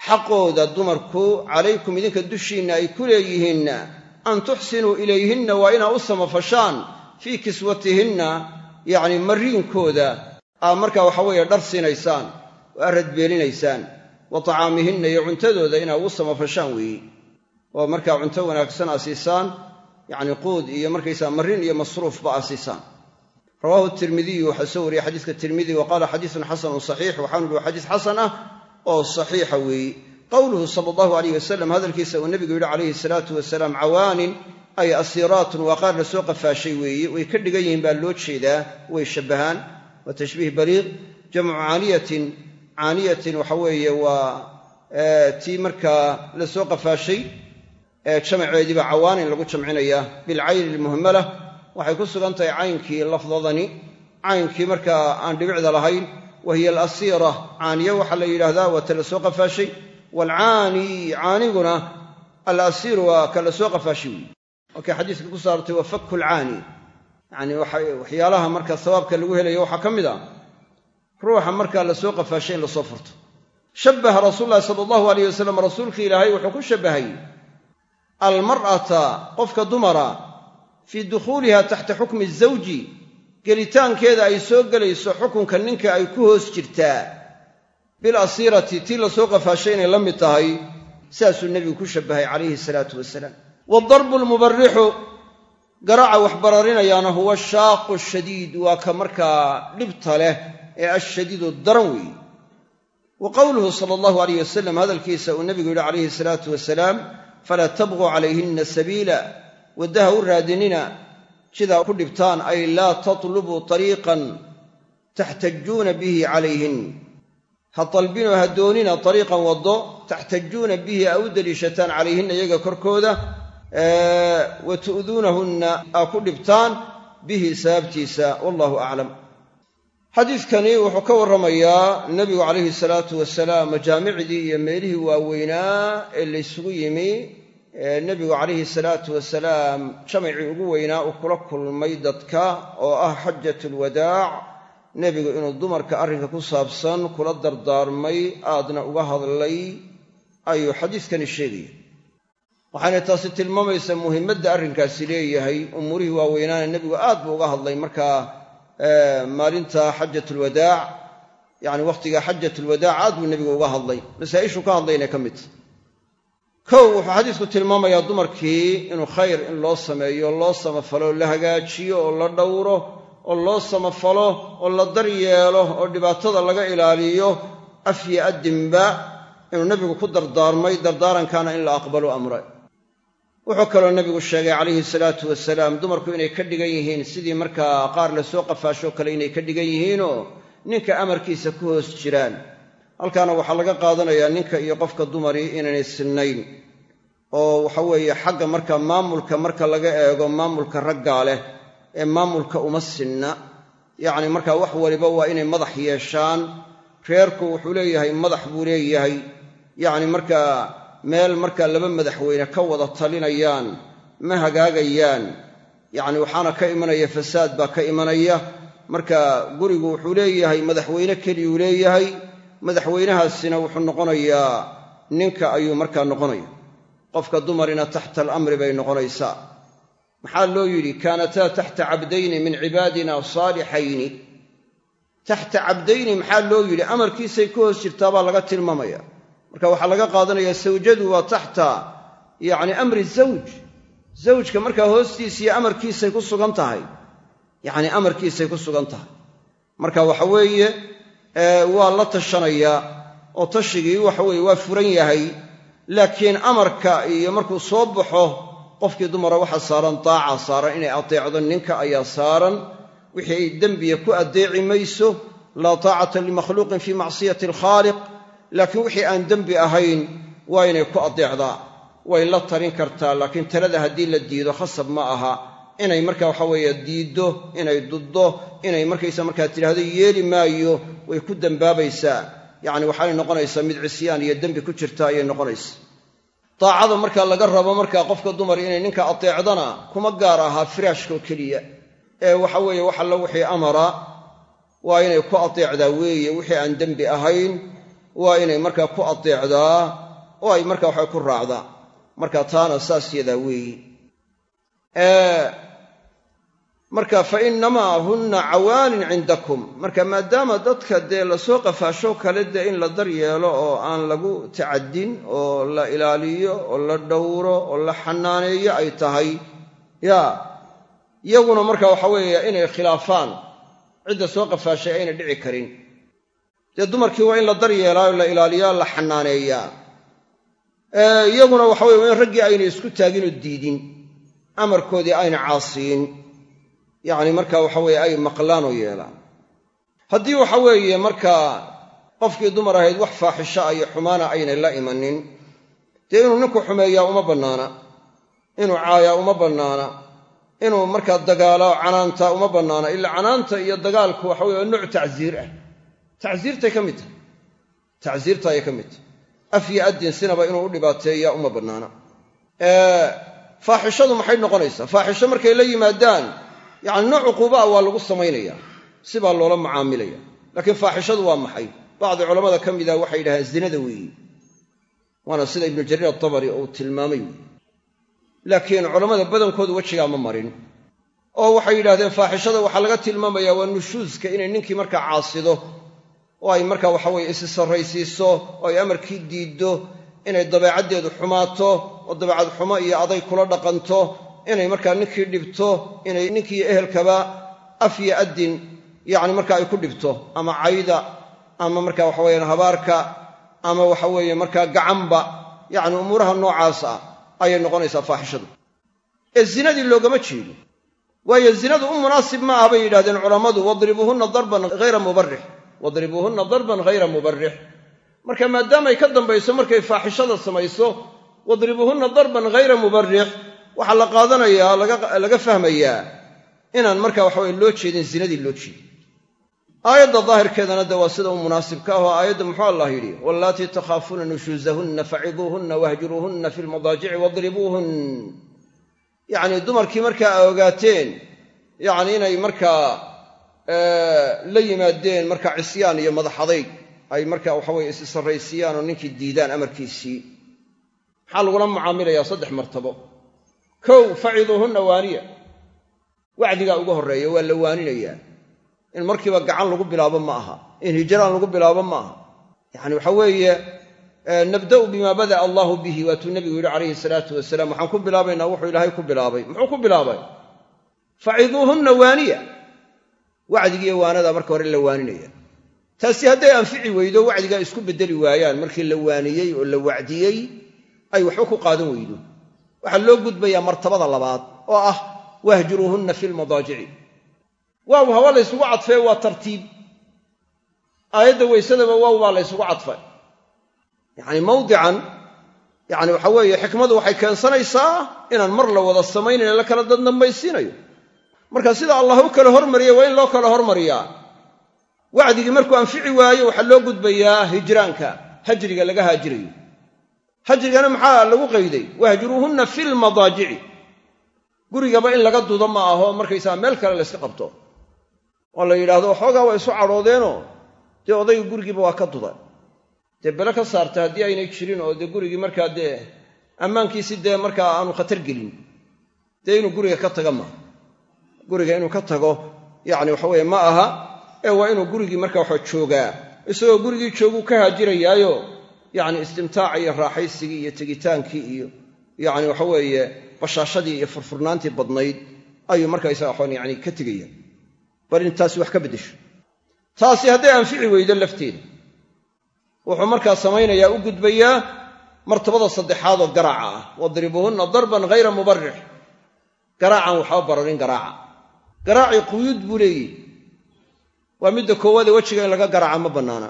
xaqooda dumarku calaykum idinka dushiinna ay ku leeyihiinna an tuxsinuu ilayhinna waa inaa u samafashaan fii kiswatihinna yacni mariinkooda aa markaa waxa weeye dhar siinaysaan oo arad beelinaysaan wa tacaamihinna iyo cuntadooda inaa ugu samafashaan weeye oo markaa cunto wanaagsan aa siisaan yacni quud iyo markaysaa marin iyo masruufba aa siisaan. Rawaahu tirmidiyu waxaa soo wariyey xadiiska tirmidi wa qaala xadiisun xasanun saxiix waxaanu ihi xadiis xasan ah oo saxiixa weeye qowluhu sala allahu alayh wasalam hadalkiisa uu nebigu yidhi calayhi salaatu wasalaam cawaanin ay asiiraatun waa qaar la soo qafaashay weeye way ka dhigan yihiin baa loo jeedaa way shabbahaan. Waa tashbiih baliiq jamcu caaniyatin caaniyatin waxa weeye waa tii markaa la soo qafaashay jamaceediiba cawaanin lagu jamcinaya bilcayni ilmuhmala waxay ku sugan tahay caynkii lafdadani caynkii markaa aan dhibicda lahayn wa hiya alasiira caaniye waxaa la yidhaahdaa waa ta la soo qafaashay. Waalcaani caaniguna alasiiru waa ka la qafaashay weyi markay xadiiska ku saartay wa fakku lcaani yacni waxyaalaha marka sawaabka lagu helayo waxaa ka mid a ruuxa markaa la soo qafaashay in la soo furto. Shabbaha rasuulu llahi sala allahu alayh wasalam rasuulka ilaahay wuxuu ku shabbahay almar'ata qofka dumara fii dukhuuliha taxta xukmi zawji gelitaankeeda ay soo gelayso xukunka ninka ay ku hoos jirtaa. Bilasiirati tii la soo qafaashay inay la mid tahay saasuu nebigu ku shabbahay calayhi salaatu wasalaam waadarbu almubarixu garaaca wax bararinayaana huwa shaaqu shadiid waa ka markaa dhibta leh ee ashadiidu daran weeye. Wa qowluhu sala allahu alayh wasalam hadalkiisa uu nebigu yidhi calayhi salaatu wasalaam falaa tabquu calayhinna sabiila. Waddaha u raadinina sidaa ku dhibtaan ay laa tatlubuu tariiqan taxtajuuna bihi calayhin. Ha dalbinoo ha doonina tariiqan waddo taxtajuuna bihi aa u deliishataan calayhinna iyaga korkooda wa tu'duunahunna aa ku dhibtaan bihi sababtiisa wallahu aclam xadiidkani wuxuu ka warramayaa nebigu calayhi salaatu wasalaam majaamicdii iyo meelihii waaweynaa ee laysugu yimi ee nebigu calayhi salaatu wasalaam jamacii ugu weynaa uu kula kulmay dadka oo ah xajatulwadaac nebigu inuu dumarka arrinka ku saabsan kula dardaarmay aadna uga hadlay ayuu xadiiskani sheegaya. Waxaana taasi tilmaamaysaa muhimmadda arrinkaasi leeyahay. Umuurihii waaweynaana nebigu aad buu uga hadlay markaa maalinta xajatulwadaac yacni wakhtiga xajatulwadaac aad buu nebigu uga hadlay. Masaa'ishuu ka hadlayna ka midta kow wuxuu xadiisku tilmaamayaa dumarkii inuu khayr in loo sameeyo loo samafalo la hagaajiyo oo la dhowro oo loo samafalo oo la daryeelo oo dhibaatada laga ilaaliyo afyo addinba inuu nebigu ku dardaarmay dardaarankaana in la aqbalo amre wuxuu kaloo nebigu sheegay calayhi salaatu wasalaam dumarku inay ka dhigan yihiin sidii markaa qaar la soo qafaashoo kale inay ka dhigan yihiinoo ninka amarkiisa ku hoos jiraan. Halkaana waxaa laga qaadanayaa ninka iyo qofka dumarii inaynay sinnayn oo waxa weeye xagga marka maamulka marka laga eego maamulka raggaa leh ee maamulka uma sinna. Yacni markaa wax waliba waa inay madax yeeshaan reerku wuxuu leeyahay madax buu leeyahay. Yacni markaa meel markaa laba madaxweyne ka wada talinayaan ma hagaagayaan. Yacni waxaana ka imanaya fasaad baa ka imanaya. Marka gurigu wuxuu leeyahay madaxweyne keliyuu leeyahay. Madaxweynahaasina wuxuu noqonayaa ninka ayuu markaa noqonaya qofka dumarina taxta alamri bay noqonaysaa. Maxaa loo yidhi? Kaanataa taxta cabdayni min cibaadina saalixayni. Taxta cabdayni maxaa loo yidhi? Amarkiisay ka hoos jirtaa baa laga tilmaamaya marka waxaa laga qaadanayaa sawjadu waa taxta yacni amri zawj. Zawjka markaa hoostiisiiyo amarkiisay ku sugan tahay yacni amarkiisay ku sugan tahay. Marka waxa weeye waa la tashanayaa oo tashigii waxa weeye waa furan yahay laakiin amarka iyo markuu soo baxo qofkii dumara waxa saaran daaca saaran inay adeecdo ninka ayaa saaran. Wixii ay dembiya ku addeeci mayso laa taacata limakhluuqin fii macsiyati alkhaaliq laakiin wixii aan dembi ahayn waa inay ku addeecdaa way la talin kartaa laakiin talada haddii la diido khasab ma aha. Inay marka waxa weeye diiddo inay duddo inay markaysa markaa tidhaahdo yeeli maayo way ku dembaabaysaa yacni waxaanay noqonaysaa mid cisyaan iyo dembi ku jirta ayay noqonaysaa. Daacada markaa laga rabo markaa qofka dumar inay ninka ateecdana kuma gaar ahaa firaashkao keliya. Ee waxa weeye wax alla wixii amara waa inay ku ateecdaa weeye wixii aan dembi ahayn waa inay markaa ku ateecdaa oo ay markaa waxa ku raacdaa. Marka taana saas yadaa weeye marka fa innamaa hunna cawaanin cindakum. Marka maadaama dadka dee la soo qafaasho kale dee in la dar yeelo oo aan lagu tacaddin oo la ilaaliyo oo la dhowro oo la xanaaneeyo ay tahay. Yaa iyaguna marka waxa weeye inay khilaafaan. Cidda soo qafaashay ayna dhici karin dee dumarkii waa in la dar yeelaa oo la ilaaliyaa la xanaaneeyaa iyaguna waxa weye in raggii aynay isku taagin oo diidin amarkoodii ayna caasiyin. Yacni marka waxa weeye ay maqlaan oo yeelaan. Haddii waxa weeye markaa qofkii dumar ahayd wax faaxisho ah iyo xumaana aynay la imanin dee inuu ninku xumeeyaa uma bannaana inuu caayaa uma bannaana inuu markaa dagaalaa canaantaa uma bannaana ilaa canaanta iyo dagaalku waxa weye waa nooc tacsiir ah tacsiirtay ka mid tahay. Tacsiirta ayay ka mid tahay. Af iyo addin sinaba inuu u dhibaateeyaa uma bannaana. Faaxishadu maxay noqonaysaa? Faaxisho markay la yimaadaan yacni nooc cuquubaa waa lagu samaynaya sibaa loola mucaamilaya laakiin faaxishadu waa maxay? Bacdi culammada ka mida waxay yidhahdeen zinada weeyi. Waana sida ibnu jariir atabari uu tilmaamay weyi laakiin culammada badankoodu wejigaa ma marin. Oo waxay yidhahdeen faaxishada waxaa laga tilmaamayaa waa nushuuska inay ninkii markaa caasido oo ay markaa waxaweye isi sarraysiiso oo ay amarkii diiddo inay dabeecaddeedu xumaato oo dabeecad xumo iyo aday kula dhaqanto inay markaa ninkii dhibto inay ninkii ehelkaba af iyo addin yacni marka ay ku dhibto ama cayda ama marka waxaweyaan habaarka ama waxaweeye markaa gacanba yacni umuuraha noocaas ah ayay noqonaysaa faaxishadu. Ee zinadii loogama jeedo. Waayo zinadu u munaasib ma aha bay yidhahdeen culammadu wadribuuhunna darban hayra mubarix wadribuuhunna darban hayra mubarix marka maadaamay ka dambayso markay faaxishada samayso wadribuuhunna darban hayra mubarix waxaa la qaadanayaa laga fahmayaa inaan marka waxaweye loo jeedin zinadii loo jeedin. Aayadda daahirkeedana de waa sida u munaasibka ah oo aayadda muxuu allah yidhi wallaatii takhaafuuna nushuusahunna faciduuhunna wahjuruuhunna fi lmadaajici wadribuuhun. Yacni dumarkii markaa a ogaateen yacni inay markaa la yimaadeen markaa cisyaan iyo madax adayg ay markaa waxaweye isi sarraysiiyaan oo ninkii diidaan amarkiisii. Maxaa lagula mucaamilayaa saddex martabo? Kow faciduuhunna waaniya. Wacdigaa uga horreeya waa la waaninayaa in markiiba gacan lagu bilaabo ma aha. In hijraan lagu bilaabo ma aha. Yacani waxa weeye nabda'u bimaa bada'a allaahu bihi waatuu nebigu yidhi calayhi salaatu wasalaam waxaan ku bilaabaynaa wuxuu ilaahay ku bilaabay. Muxuu ku bilaabay? Faciduuhunna waaniya wacdigiiyo waanadaa marka hore la waaninaya. Taasi hadday anfici weydo wacdigaa isku beddeli waayaan. Markii la waaniyey oo la wacdiyey ay waxba ku qaadan weydo. Waxaa loo gudbayaa martabada labaad oo ah wahjuruuhunna fi lmadaajici waaw haba la ysugu cadfee waa tartiib. Aayadda weysadaba waaw baa la ysugu cadfay. Yacni mawdican yacni waxa weeye xikmadu waxay keensanaysaa inaan mar la wada samaynayn la kala dandambaysiinayo marka sida allah u kala hormariyay waa in loo kala hormariyaa wacdigii markuu anfici waayo waxaa loo gudbayaa hijraanka hajriga laga haajirayo. Hajrigana maxaa lagu qayday wahjuruuhunna fi lmadaajici gurigaba in laga dudo ma aho markaysaa meel kale layska qabto. Oo la yidhaahdo waxoogaa waa isu cadhoodeenoo dee odayga gurigiiba waa ka duda. Dee bele ka saarta haddii aynay jirin oo dee gurigii markaa dee ammaankiisi dee markaa aanu khatar gelin. Dee inuu guriga ka taga maaha guriga inuu ka tago yacni waxaweye ma aha ee waa inuu gurigii markaa waxa joogaa. Isagoo gurigii jooguu ka haajirayaayo yacni istimtaaca iyo raaxaysigii iyo tegitaankii iyo yacni waxa weeye bashaashadii iyo furfurnaantii badnayd ayuu yani ka tegaya. Bal in wax ka beddesho. Taasi hadday anfici weydo lafteeda wuxuu markaa samaynayaa u gudbayaa martabada saddexaad oo garaaca ah. Wadribuuhunna darban hayra mubarix garaacan waxba bararin garaaca garaacii quyuud buu leeyihi. Waa midda koowaade wejiga in laga garaaca ma bannaana.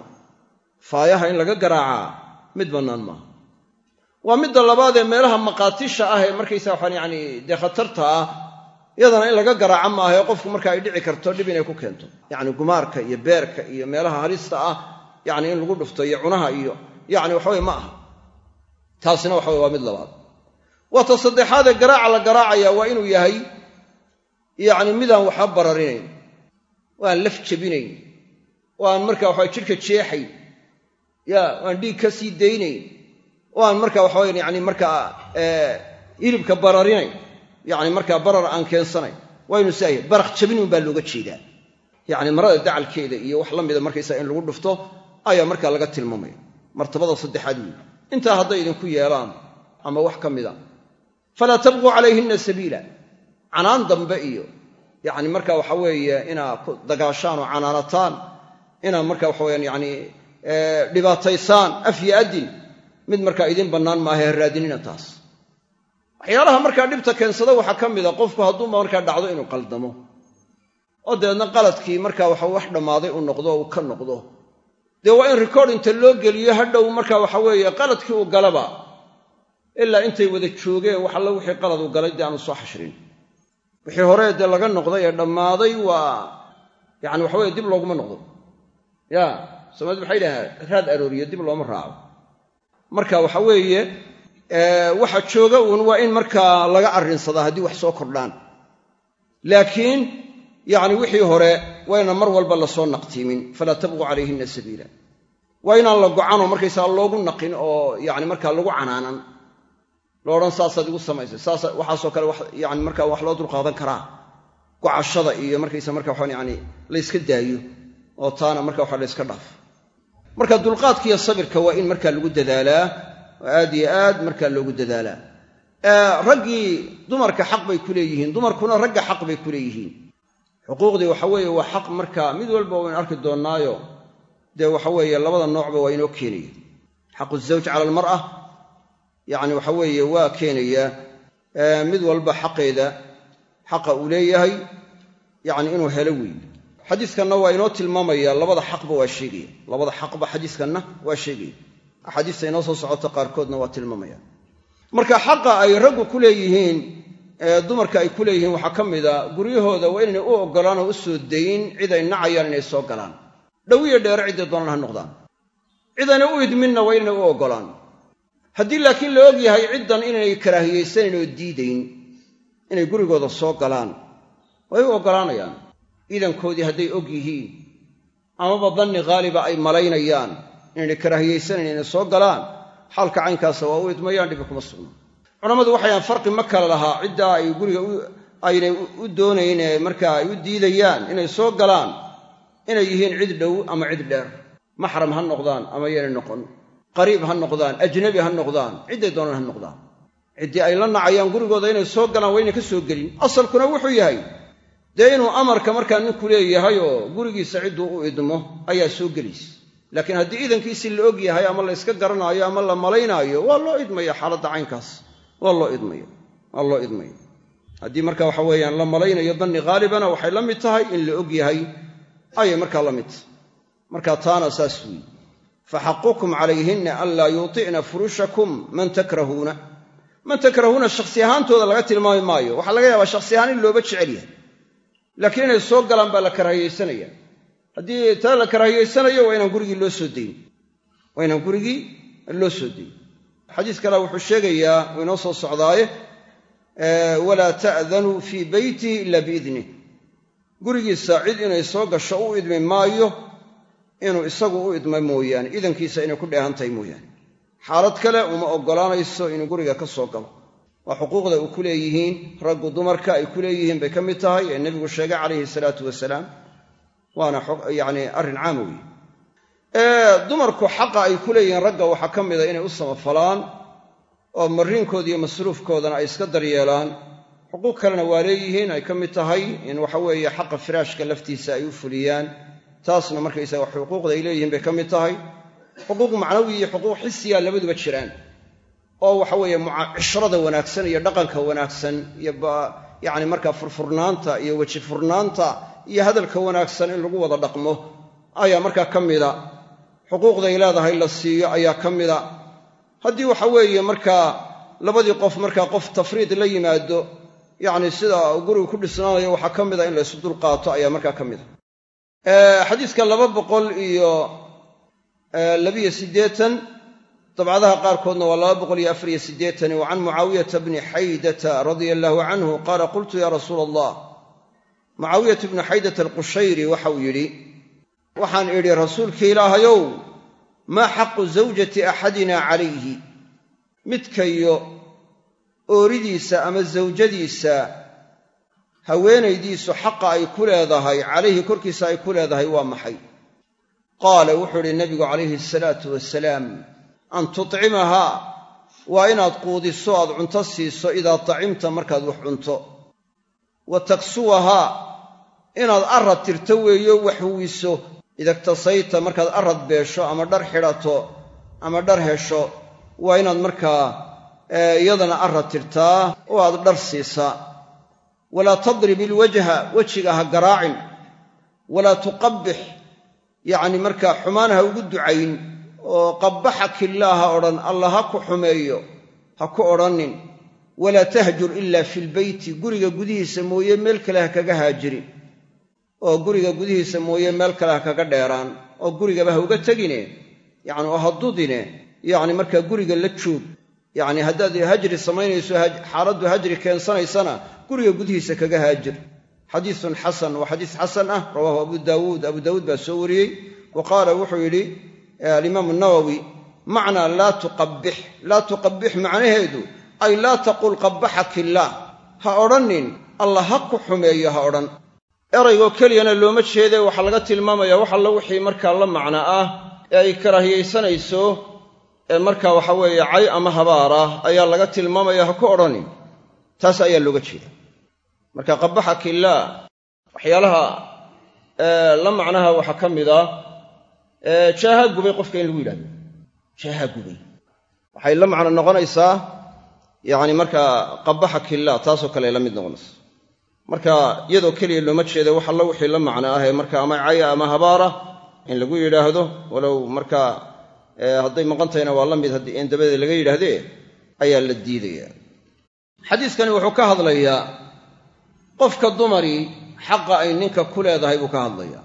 Faayaha in laga garaacaa mid bannaan maaha. Waa midda labaad ee meelaha maqaatisha ah ee markaysa waxaan yacni dee khatarta ah iyadana in laga garaaco maahae qofku marka ay dhici karto dhib inay ku keento. Yacni gumaarka iyo beerka iyo meelaha halista ah yacni in lagu dhufto iyo cunaha iyo yacni waxaweye ma aha. Taasina waxaweye waa mid labaad. Waa ta saddexaadee garaaca la garaacaya waa inuu yahay yacni midaan waxba bararinayn. Waan laf jebinayn. Waan marka waxawe jidhka jeexayn. Ya waan dhiig ka sii daynayn. Waan marka waxawe yani markaa hilibka bararinayn. Yani markaa barar aan keensanayn. Waa inu siaya barak jabinun baa looga jeedaa. Yani marada dacalkeeda iyo wax la mida markaysaa in lagu dhufto ayaa markaa laga tilmaamaya. Martabada saddexaad weyi intaa hadday idinku yeelaan ama wax ka mida. Falaa tabquu calayhinna sabiila canaan dambe iyo yani marka waxa weeye inaa ku dagaashaan oo canaanataan inaa marka waxaweyaan yani dhibaataysaan af yo addin mid markaa idiin bannaan maaha raadinina taas waxyaalaha markaa dhibta keensada waxaa ka mida qofku hadduu markaa dhacdo inuu qaldamo. Oo dabeedna qaladkii markaa waxa wax dhammaaday uu noqdo uu ka noqdo. Dee waa in rikoord loo geliyo hadhow marka waxa weeye qaladkii uu galaba ilaa intay wada joogeen wax alla wixii qalad uu galay dee aanu soo xashrin wixii hore dee laga noqday ee dhammaaday waa yani waxaweye dib looguma noqdo. Ya soomaalid waxay dhahaa raad arooriyo dib looma raaco. Marka waxa weeye waxa jooga uun waa in markaa laga arrinsadaa haddii wax soo kordhaan. Laakiin yacni wixii hore waa mar walba la soo naqtiimin. Falaa tabquu calayhinna sabiila. Waa inaan la gocanoo markaysaa loogu naqin oo yani markaa lagu canaanan lo odhan saasaad igu samaysay saas waxaasoo kale yani markaa wax loo dulqaadan karaa gocashada iyo markaysa marka waxaan yani layska daayo oo taana marka waxa layska dhaaf. Marka dulqaadka iyo sabirka waa in markaa lagu dadaalaa aad iyo aad markaa loogu dadaalaa. Raggii dumarka xaq bay ku leeyihiin dumarkuna ragga xaq bay ku leeyihiin. Xuquuqdii waxa weeye waa xaq markaa mid walba waynu arki doonnaayo. Dee waxa weeye labada noocba waa inoo keenaya xaqu zawj cala almar'a yacni waxa weeye waa keenaya mid walba xaqeeda xaqa uu leeyahay yacni inuu helo weeye xadiiskanna waa inoo tilmaamaya labada xaqba waa sheegaya. Labada xaqba xadiiskanna waa sheegaya. Axaadiista inoo soo socota qaarkoodna waa tilmaamaya. Marka xaqa ay raggu ku leeyihiin dumarka ay ku leeyihiin waxaa ka mida guryahooda waa inaynay u oggolaan oo u soo dayin cid ay nacayaan inay soo galaan. Dhowiyo dheere cidday doonaan ha noqdaan. Cidaynay u idminna waa inaynay u oggolaan haddii laakiin la og yahay ciddan inaynay karaahiyaysanayn oo diidayn inay gurigooda soo galaan way u oggolaanayaan. Iidankoodii hadday og yihiin amaba danni haaliba ay malaynayaan inaynay karaahiyaysanayn inay soo galaan xaalka caynkaasa waa u idmayaan dhibi kuma sugna culammadu waxayaan farqi ma kale lahaa ciddaa ay guriga aynay u doonayn ee markaa ay u diidayaan inay soo galaan inay yihiin cid dhow ama cid dheer. Maxram ha noqdaan ama yaynay noqon qariib ha noqdaan ajnabi ha noqdaan cidday doonaan ha noqdaan. Ciddii ay la nacayaan gurigooda inay soo galaan waa inay ka soo gelin. Asalkuna wuxuu yahay dee inuu amarka markaa ninku leeyahay oo gurigiisa cidduu u idmo ayaa soo gelaysa laakiin haddii idankiisii la og yahay ama la yska garanaayo ama la malaynaayo waa loo idmaya xaaladda caynkaas. Waa loo idmaya waa loo idmaya. Haddii marka waxa weeyaan la malaynayo danni haalibana waxay la mid tahay in la og yahay ayay markaa la mid tahay. Marka taana saas weeye faxaqukum calayhinna anlaa yuuti'na furushakum man takrahuuna man takrahuuna shakhsi ahaantooda laga tilmaami maayo waxaa laga yaabaa shakhsi ahaan in looba jecel yahay laakiin inay soo galaan baa la karaahiyaysanaya haddii taa la karaahiyaysanayo waa inaan gurigii loo soo dayn waa inaan gurigii loo soo dayn xadiis kale wuxuu sheegayaa uu inoo soo socdaaye walaa ta'danuu fii beytihi ila biidnih gurigiisa gasho u idmi maayo inuu isagu u idma mooyaane idankiisa inay ku dheehan tahay mooyaane. Xaalad kale uma oggolaanayso inuu guriga ka soo galo. Waa xuquuqda uu ku leeyihiin raggu dumarka ay ku leeyihiin bay ka mid tahay ee nebigu sheegay calayhi salaatu wasalaam. Waana yacni arrin caam weeye. Dumarku xaqa ay ku leeyihiin ragga waxaa ka mida inay u samafalaan oo mariinkooda iyo masruufkoodana ay iska daryeelaan. Xuquuq kalena waa leeyihiin ay ka mid tahay in waxa weeye xaqa firaashka laftiisa ay u fuliyaan taasna markaysaga xuquuqda ay leeyihiin bay ka mid tahay. Xuquuq macnawi iyo xuquuq xisiya labaduba jiraan. Oo waxa weeye cishrada wanaagsan iyo dhaqanka wanaagsan iyo yacni markaa furfurnaanta iyo weji furnaanta iyo hadalka wanaagsan in lagu wada dhaqmo ayaa markaa ka mida. Xuquuqday leedahay la siiyo ayaa ka mida. Haddii waxa weeye markaa labadii qof markaa qof tafriid la yimaado yacni sida gurigu ku dhisnaanayo waxaa ka mid a in la isu dulqaato ayaa markaa ka mid a xadiiska laba boqol iyo labiyo siddeetan dabcadaha qaarkoodna waa laba boqol iyo afariyo siddeetan wa can mucaawiyata bni xaydata radia allaahu canhu qaala qultu yaa rasuula allah mucaawiyatu bnu xaydata alqushayri waxauu yidhi waxaan idhi rasuulki ilaahayow maa xaqu zawjati axadina calayhi? Midkayo ooridiisa ama zawjadiisa haweenaydiisu xaqa ay ku leedahay calayhi korkiisa ay ku leedahay waa maxay? Qaala wuxuu idhi nabigu calayhi asalaatu wasalaam an tutcimahaa waa inaad quudiso aad cunto siiso idaa tacimta markaad wax cunto. Wa taksuwahaa inaad arad tirto weeyo wax huwiso. Idagtasayta markaad arad beesho ama dhar xidhato ama dhar hesho waa inaad markaa iyadana arad tirtaa oo aad dhar siisaa walaa tadrib ilwajha wejiga ha garaacin. Walaa tuqabbix yacni markaa xumaan ha ugu ducayn oo qabbaxakillah ha odhan alla ha ku xumeeyo ha ku odhanin walaa tahjur ilaa filbeyti guriga gudihiisa mooye meel kale ha kaga haajirin. Oo guriga gudihiisa mooye meel kale ha kaga dheeraan. Oo gurigaba ha uga tegine yacni oo ha dudine yacni markaa guriga la joog. Yacni haddaad hajri samaynayso xaaladdu hajri keensanaysana guriga gudihiisa kaga haajir. Xadiisun xasan waa xadiis xasan ah rawaahu abu daawuud. Abu daawuud baa soo wariyey. Wa qaala wuxuu yidhi alimaamu nawowi macnaa laa tuqabbix laa tuqabbix macnaheedu ay laa taqul qabbaxak illaah ha odhanin alla ha ku xumeeyo ha odhan. Eraygoo keliyana looma jeede waxaa laga tilmaamayaa wax alla wixii markaa la macno ah ee ay karaahiyaysanayso ee markaa waxa weeye cay ama habaara ayaa laga tilmaamaya ha ku odhanin taas ayaa looga jeeda marka qabbaxak illaah waxyaalaha la macnaha waxaa ka mid ah jaaha gubay qofka in lagu yidhahdo jaaha gubay. Waxay la macno noqonaysaa yacni markaa qabbaxak illaah taasoo kale la mid noqonaysa. Marka iyadoo keliya looma jeeda wax allo wixii la macno ah ee marka ama caya ama habaara in lagu yidhaahdo walow markaa hadday maqan tahayna waa la mid haddii in dabadeed laga yidhaahdee ayaa la diidaya xadiiskani wuxuu ka hadlayaa qofka dumarii xaqa ay ninka ku leedahay buu ka hadlayaa.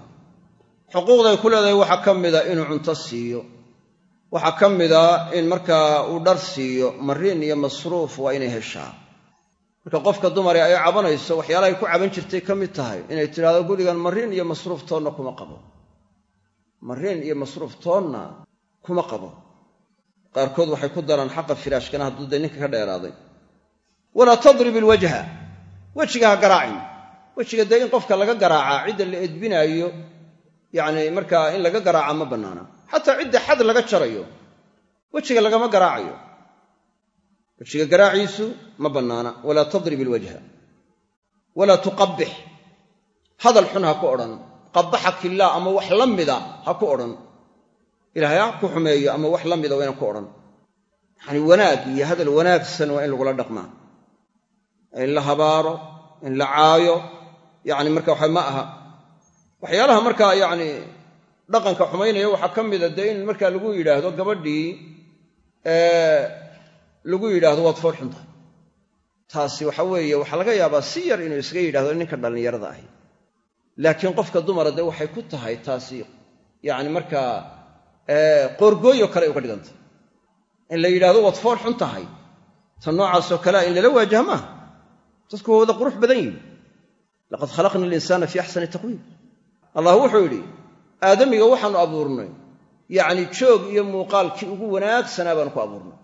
Xuquuqday ku leedahay waxaa ka mida inuu cunto siiyo. Waxaa ka mida in markaa uu dhar siiyo mariin iyo masruuf waa inay heshaa. Marka qofka dumari ay cabanayso waxyaalahay ku caban jirtay ka mid tahay inay tidhahdo gurigan mariin iyo masruuf toonna kuma qabo. Mariin iyo masruuf toonna kuma qabo. Qaarkood waxay ku daraan xaqa firaashkana hadduu ninka ka dheeraaday walaa tadrib ilwajha wejiga ha garaacin. Wejiga dee in qofka laga garaacaa cidda la edbinaayo yacni markaa in laga garaaca ma bannaana. Xataa cidda xad laga jarayo wejiga lagama garaacayo. Wejiga garaaciisu ma bannaana. Walaa tadrib ilwajha walaa tuqabbix. Hadal xun ha ku odhan. Qabbaxak illaah ama wax la mida ha ku odhan. Ilaahay ha ku xumeeyo ama wax la mida waa inaan ku odhan. Yacani wanaag iyo hadal wanaagsan waa in lagula dhaqmaa in la habaaro in la caayo yacni marka waxa ma aha. Waxyaalaha markaa yacni dhaqanka xumaynaya waxaa ka mida dee in markaa lagu yidhaahdo gabadhii lagu yidhaahdo waad fool xuntahay. Taasi waxa weeye waxaa laga yaabaa si yar inuu iskaga yidhahdo ninka dhallinyarada ahi. Laakiin qofka dumara dee waxay ku tahay taasi yacni markaa qoorgooyo kale ay uga dhigantay in la yidhahdo waad fool xun tahay ta noocaasoo kalea in lala waajaha maaha dadku waa wada qurux badan yihiin laqad khalaqna alinsaana fii axsani taqwiim. Allah wuxuu yidhi aadamiga waxaanu abuurnay. Yacni joog iyo muuqaalkii ugu wanaagsanaa baanu ku abuurnay.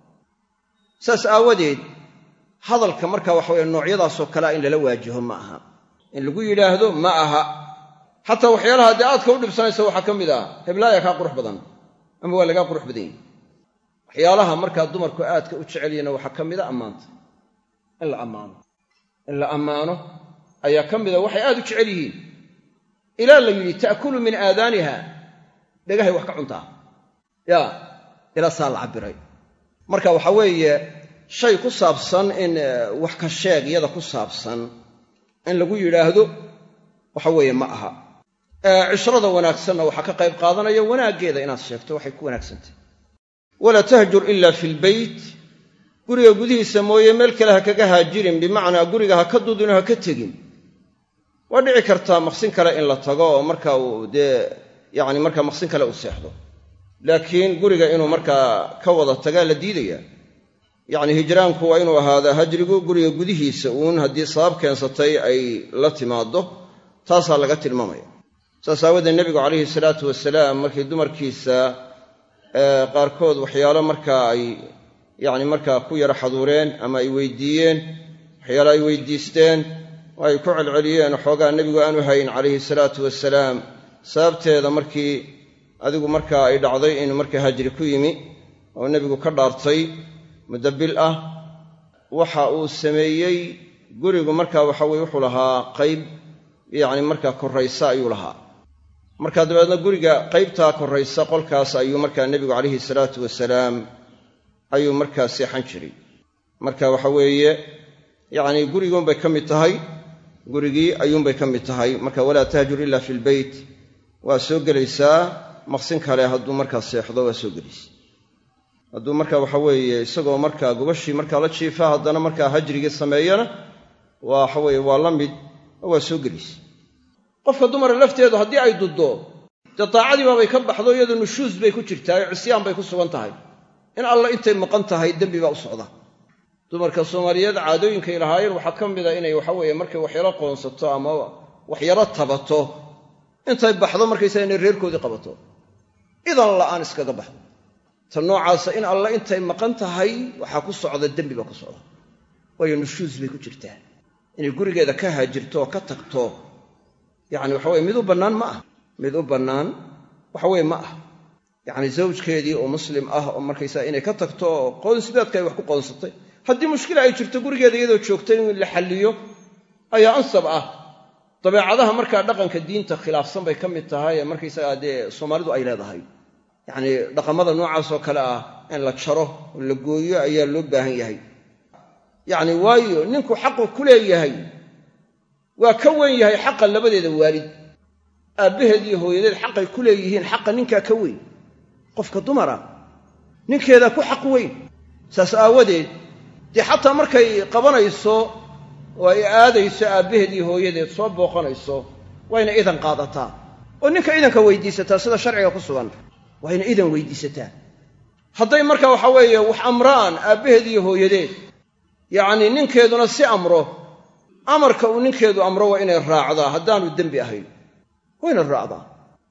Saas aawadeed hadalka marka waxa weye noocyadaasoo kalea in lala waajaho ma aha. In lagu yidhaahdo ma aha. Xataa waxyaalaha dee aadka u dhibsanaysa waxaa ka mid ah heblaaya kaa qurux badan ama waa lagaa qurux badan yihi waxyaalaha markaa dumarku aadka u jecelyana waxaa ka mida ammaanta. In la ammaano in la ammaano ayaa ka mida waxay aad u jecel yihiin. Ilaa la yidhi ta'kulu min aadaaniha. Dhegahay wax ka cuntaa. Ya ilaa saa la cabbiray marka waxa weeye shay ku saabsan in wax ka sheeg iyada ku saabsan in lagu yidhaahdo waxa weeye ma aha. Cishrada wanaagsanna waxaa ka qayb qaadanaya wanaaggeeda inaad sheegto waxay ku wanaagsantahy walaa tahjur ila fi lbeyt guriga gudihiisa mooye meel kale ha kaga haajirin bimacnaa guriga ha ka dudino ha ka tegin. Waa dhici kartaa maqsin kale in la tago oo marka uu dee yacni markaa maqsin kale u seexdo. Laakiin guriga inuu markaa ka wada tagaa la diidaya. Yacni hijraanku waa inuu ahaadaa hajrigu guriga gudihiisa uun haddii sabab keensatay ay la timaaddo taasaa laga tilmaamaya. Saas aawadeed nebigu calayhi salaatu wasalaam markii dumarkiisa qaarkood waxyaalo markaa ay yacni markaa ku yara xaduureen ama ay weydiiyeen waxyaalo ay weydiisteen oo ay ku celceliyeen xoogaa nebigu aanu hayn calayhi salaatu wasalaam sababteeda markii adigu markaa ay dhacday inuu markaa hajri ku yimi oo nebigu ka dhaartay muddo bil ah waxa uu sameeyey gurigu markaa waxa weye wuxuu lahaa qayb yacni markaa korraysa ayuu lahaa. Markaa dabeedna guriga qaybtaa korraysa qolkaas ayuu markaa nebigu calayhi salaatu wasalaam ayuu markaa seexan jiray. Marka waxa weeye yacni guriguunbay ka mid tahay gurigii ayuunbay ka mid tahay. Marka walaa tahjur ila fi lbeyt waa soo gelaysaa maqsin kale hadduu markaa seexdo waa soo gelaysa. Hadduu marka waxa weeye isagoo markaa gubashii markaa la jiifa haddana markaa hajrigii sameeyana waxa weeye waa la mid oo waa soo gelaysa. Qofka dumara lafteedu haddii ay duddo dee daacadii baabay ka baxdo iyadoo nushuus bay ku jirtaa oo cisyaan bay ku sugan tahay in alla intay maqan tahay dembi baa u socda. Dumarka soomaaliyeed caadooyinkay lahaayeen waxaa ka mid a inay waxaweeye markay waxyaro qoonsato ama waxyaro tabato. Intay baxdo markaysaga inay reerkoodii qabato. Idan la'aan iskaga baxdo. Ta noocaasa in alla intay maqan tahay waxaa ku socda dembi baa ku socda. Waayo nushuus bay ku jirtaa. Inay gurigeeda ka haajirto oo ka tagto. Yacni waxaweye mid u bannaan ma ah. Mid u bannaan waxaweye ma ah yacni zawjkeedii oo muslim ah oo markaysaa inay ka tagto oo qoonsidaadka ay wax ku qoonsatay. Haddii mushkila ay jirto gurigeeda iyadoo joogta in la xalliyo ayaa ansab ah. Dabeecadaha markaa dhaqanka diinta khilaafsan bay ka mid tahay ee markaysagaa dee soomaalidu ay leedahay. Yacnii dhaqamada noocaasoo kale ah in la jaro oo la gooyo ayaa loo baahan yahay. Yacni waayo ninku xaqu ku leeyahay waa ka weyn yahay xaqa labadeeda waalid. Aabbaheed iyo hooyadeed xaqay ku leeyihiin xaqa ninkaa ka weyn qofka dumara ninkeedaa ku xaq weyn. Saas aawadeed dee xataa markay qabanayso oo ay aadayso aabbaheed iyo hooyadeed soo booqanayso wayna idan qaadataa. Oo ninka idanka weydiisataa sida sharciga ku sugan wayna idan weydiisataa. Hadday marka waxa weeye wax amraan aabbaheed iyo hooyadeed yacnii ninkeeduna si amro amarka uu ninkeedu amro waa inay raacdaa haddaanu dembi ahayn wayna raacdaa.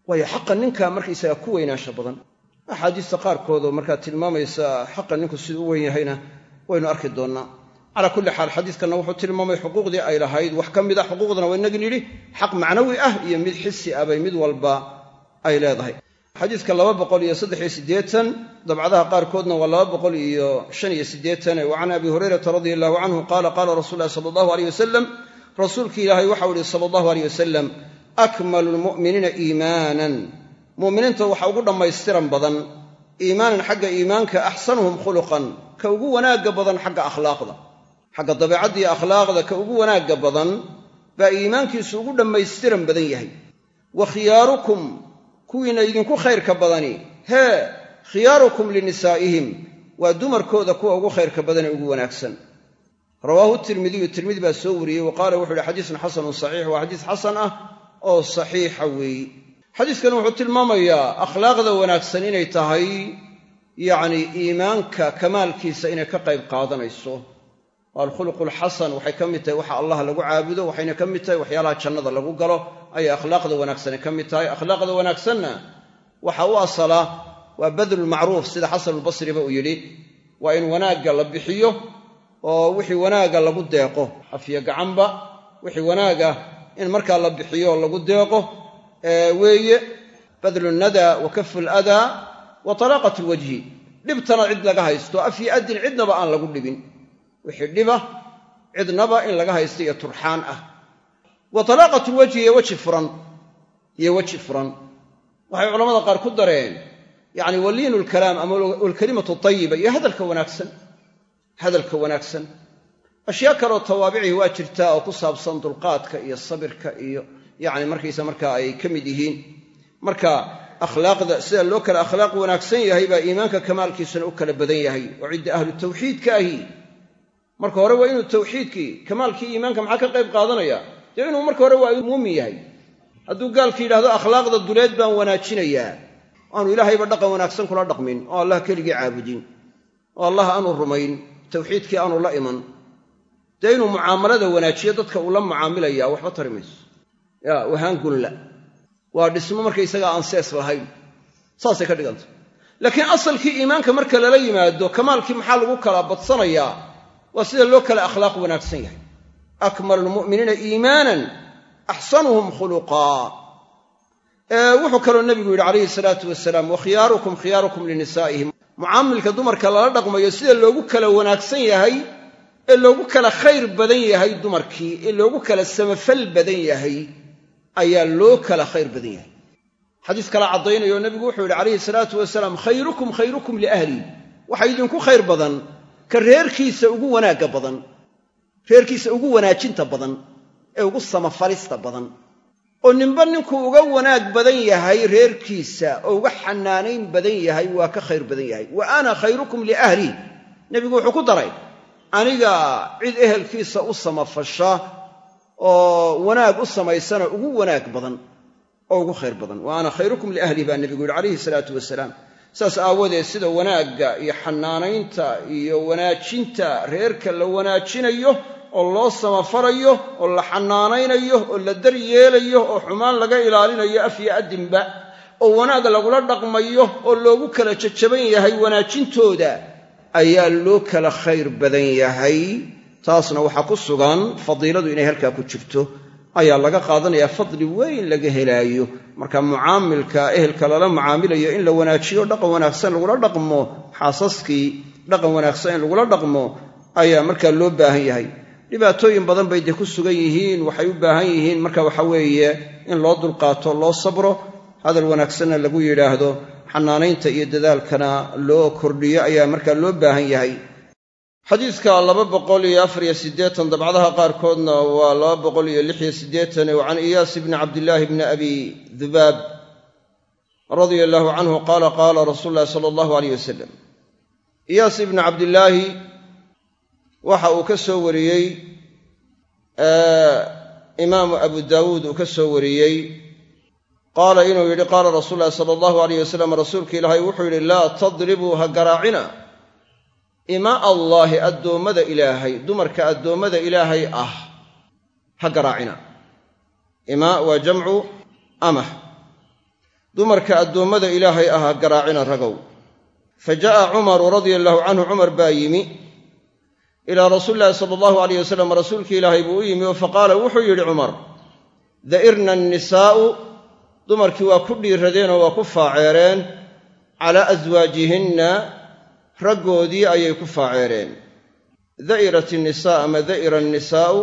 Waayo xaqa ninka markaysaga ku weynaansha badan axaadiista qaarkoodoo markaa tilmaamaysa xaqa ninku siduu u weyn yahayna waynu arki doonnaa. Calaa kulli xaal xadiiskanna wuxuu tilmaamay xuquuqdii ay lahayd. Wax ka mid a xuquuqdana waa inagin yidhi xaq macnawi ah iyo mid xisi ah bay mid walba ay leedahay. Siddeetan dabcadaha qaarkoodna waa wa can abi hurayrata radia allahu canhu qaala qaala rasul lahi sala allahu aleyh wasalam rasuulki ilaahay waxau ihi sala allahu aleyh wasalam akmalu lmu'miniina iimaanan mu'miniinta waxa ugu dhammaystiran badan iimaanan xagga iimaanka axsanuhum khuluqan ka ugu wanaagga badan xagga akhlaaqda. Xagga dabeecadda iyo akhlaaqda ka ugu wanaagga badan baa iimaankiisu ugu dhammaystiran badan yahay. Wa khiyaarukum kuwiina idinku khayrka badani hee khiyaarukum linisaa'ihim waa dumarkooda kuwa ugu khayrka badanee ugu wanaagsan. Rawaahu tirmidiyu tirmidi baa soo wariyey wa qaala wuxu uhi xadiisun xasanun saxiix waa xadiis xasan ah oo saxiixa weeye xadiiskani wuxuu tilmaamayaa akhlaaqda wanaagsan inay tahay yacni iimaanka kamaalkiisa inay ka qayb qaadanayso. Alkhuluqu alxasan waxay ka mid tahay waxa allah lagu caabudo waxayna ka mid tahay waxyaalaha jannada lagu galo ayay akhlaaqda wanaagsani ka mid tahay. Akhlaaqda wanaagsanna waxa u asala waa badlulmacruuf sida xasanulbasriba uu yidhi waa in wanaagga la bixiyo oo wixii wanaagga lagu deeqo. Afyo gacanba wixii wanaaga in markaa la bixiyo lagu deeqo weeye badlunada wa kafu ladaa wa talaaqat lwajhi dhibtana cid laga haysto afyo addin cidnaba aan lagu dhibin. Wixii dhiba cidnaba in laga haysta iyo turxaan ah. Wa talaaqat lwajhi iyo weji furan iyo weji furan. Waxay culamada qaar ku dareen yacni waliinu lkalaam ama walkalimatu tayiba iyo hadalka wanaagsan hadalka wanaagsan. Ashyaa kaleoo tawaabicii waa jirtaa oo ku saabsan dulqaadka iyo sabirka iyo yacni markaysa markaa ay ka mid yihiin. Marka akhlaaqda sida loo kala akhlaaq wanaagsan yahay baa iimaanka kamaalkiisuna u kala badan yahay. Oo cidda ahlu tawxiidka ahi. Marka hore waa inuu tawxiidkii kamaalkii iimaanka maxaa ka qayb qaadanaya? Dee inuu marka hore waa muumin yahay. Hadduu gaalka yidhahdo akhlaaqda duleed baan wanaajinayaa aanu ilaahayba dhaqan wanaagsan kula dhaqmin. Oo allah keligii caabudin. Oo allah aanu rumayn. Tawxiidkii aanu la iman. Dee inuu mucaamalada wanaajiyo dadka uu la waxba tari mayso wahaan gunla waa dhismo markaysagaa aan sees lahayn. Saasay ka dhigantay. Laakiin asalkii iimaanka marka lala yimaado kamaalkii maxaa lagu kala badsanayaa? Waa sida loo kala akhlaaq wanaagsan yahay. Akmalu lmu'miniina iimaanan axsanuhum khuluqaa wuxuu kaloo nebigu yidhi calayhi salaatu wasalaam wakhiyaarukum khiyaarukum linisaa'ihim. Mucaamilka dumarka lala dhaqmayo sida loogu kala wanaagsan yahay ee loogu kala khayr badan yahay dumarkii ee loogu kala samafal badan yahay ayaa loo kala khayr badan yahay. Xadiis kala caddaynayo nebigu wuxuu yidhi calayhi salaatu wasalaam khayrukum khayrukum liahlii. Waxa idinku khayr badan ka reerkiisa ugu wanaagga badan reerkiisa ugu wanaajinta badan ee ugu samafalista badan. Oo ninba ninkuu uga wanaag badan yahay reerkiisa oo uga xanaanayn badan yahay waa ka khayr badan yahay. Wa ana khayrukum liahlii. Nebigu wuxuu ku daray aniga cid ehelkiisa u samafasha oo wanaag u samaysana ugu wanaag badan oo ugu khayr badan. Wa ana khayrukum liahlii baa nebigu yidhi calayhi salaatu wasalaam. Saas aawadeed sida wanaagga iyo xanaanaynta iyo wanaajinta reerka la wanaajinayo oo loo samafalayo oo la xanaanaynayo oo la daryeelayo oo xumaan laga ilaalinayo af iyo addinba oo wanaag lagula dhaqmayo oo loogu kala jajaban yahay wanaajintooda ayaa loo kala khayr badan yahay taasna waxaa ku sugan fadiiladu inay halkaa ku jirto. Ayaa laga qaadanayaa fadli weyn laga helaayo. Marka mucaamilka ehelka lala mucaamilayo in la wanaajiyo dhaqan wanaagsan lagula dhaqmo xaasaskii dhaqan wanaagsan in lagula dhaqmo ayaa markaa loo baahan yahay. Dhibaatooyin badan bay dee ku sugan yihiin waxay u baahan yihiin marka waxa weeye in loo dulqaato loo sabro hadal wanaagsanna lagu yidhaahdo. Xanaanaynta iyo dadaalkana loo kordhiyo ayaa markaa loo baahan yahay xadiidka laba boqol iyo afariyo siddeetan dabcadaha qaarkoodna waa laba boqol iyo lixiyo siddeetan oo can iyaas bni cabdillaahi bni abi dubaab radia allaahu canhu qaala qaala rasuulu llahi sala allahu aleyh wasalam iyaas ibni cabdillaahi waxa uu ka soo wariyey imaamu abu daawuud uu ka soo wariyey qaala inuu yidhi qaala rasuulu llahi sala allahu aleyh wasalam rasuulka ilaahay wuxuu yidhi laa tadribuu ha garaacina imaa allaahi addoommada ilaahay dumarka addoommada ilaahay ah ha garaacina. Imaa waa jamcu amah dumarka addoommada ilaahay ah ha garaacina ragow. Fa jaa'a cumaru radia allahu canhu cumar baa yimi. Ilaa rasuuli llahi sala allahu alayh wasalam rasuulkii ilaahay buu u yimi oo faqaala wuxuu yidhi cumar da'irna annisaa'u. Dumarkii waa ku dhiiradeenoo waa ku faaceereen calaa aswaajihinna raggoodii ayay ku faaceereen da'irat innisaa ama da'ira annisaa'u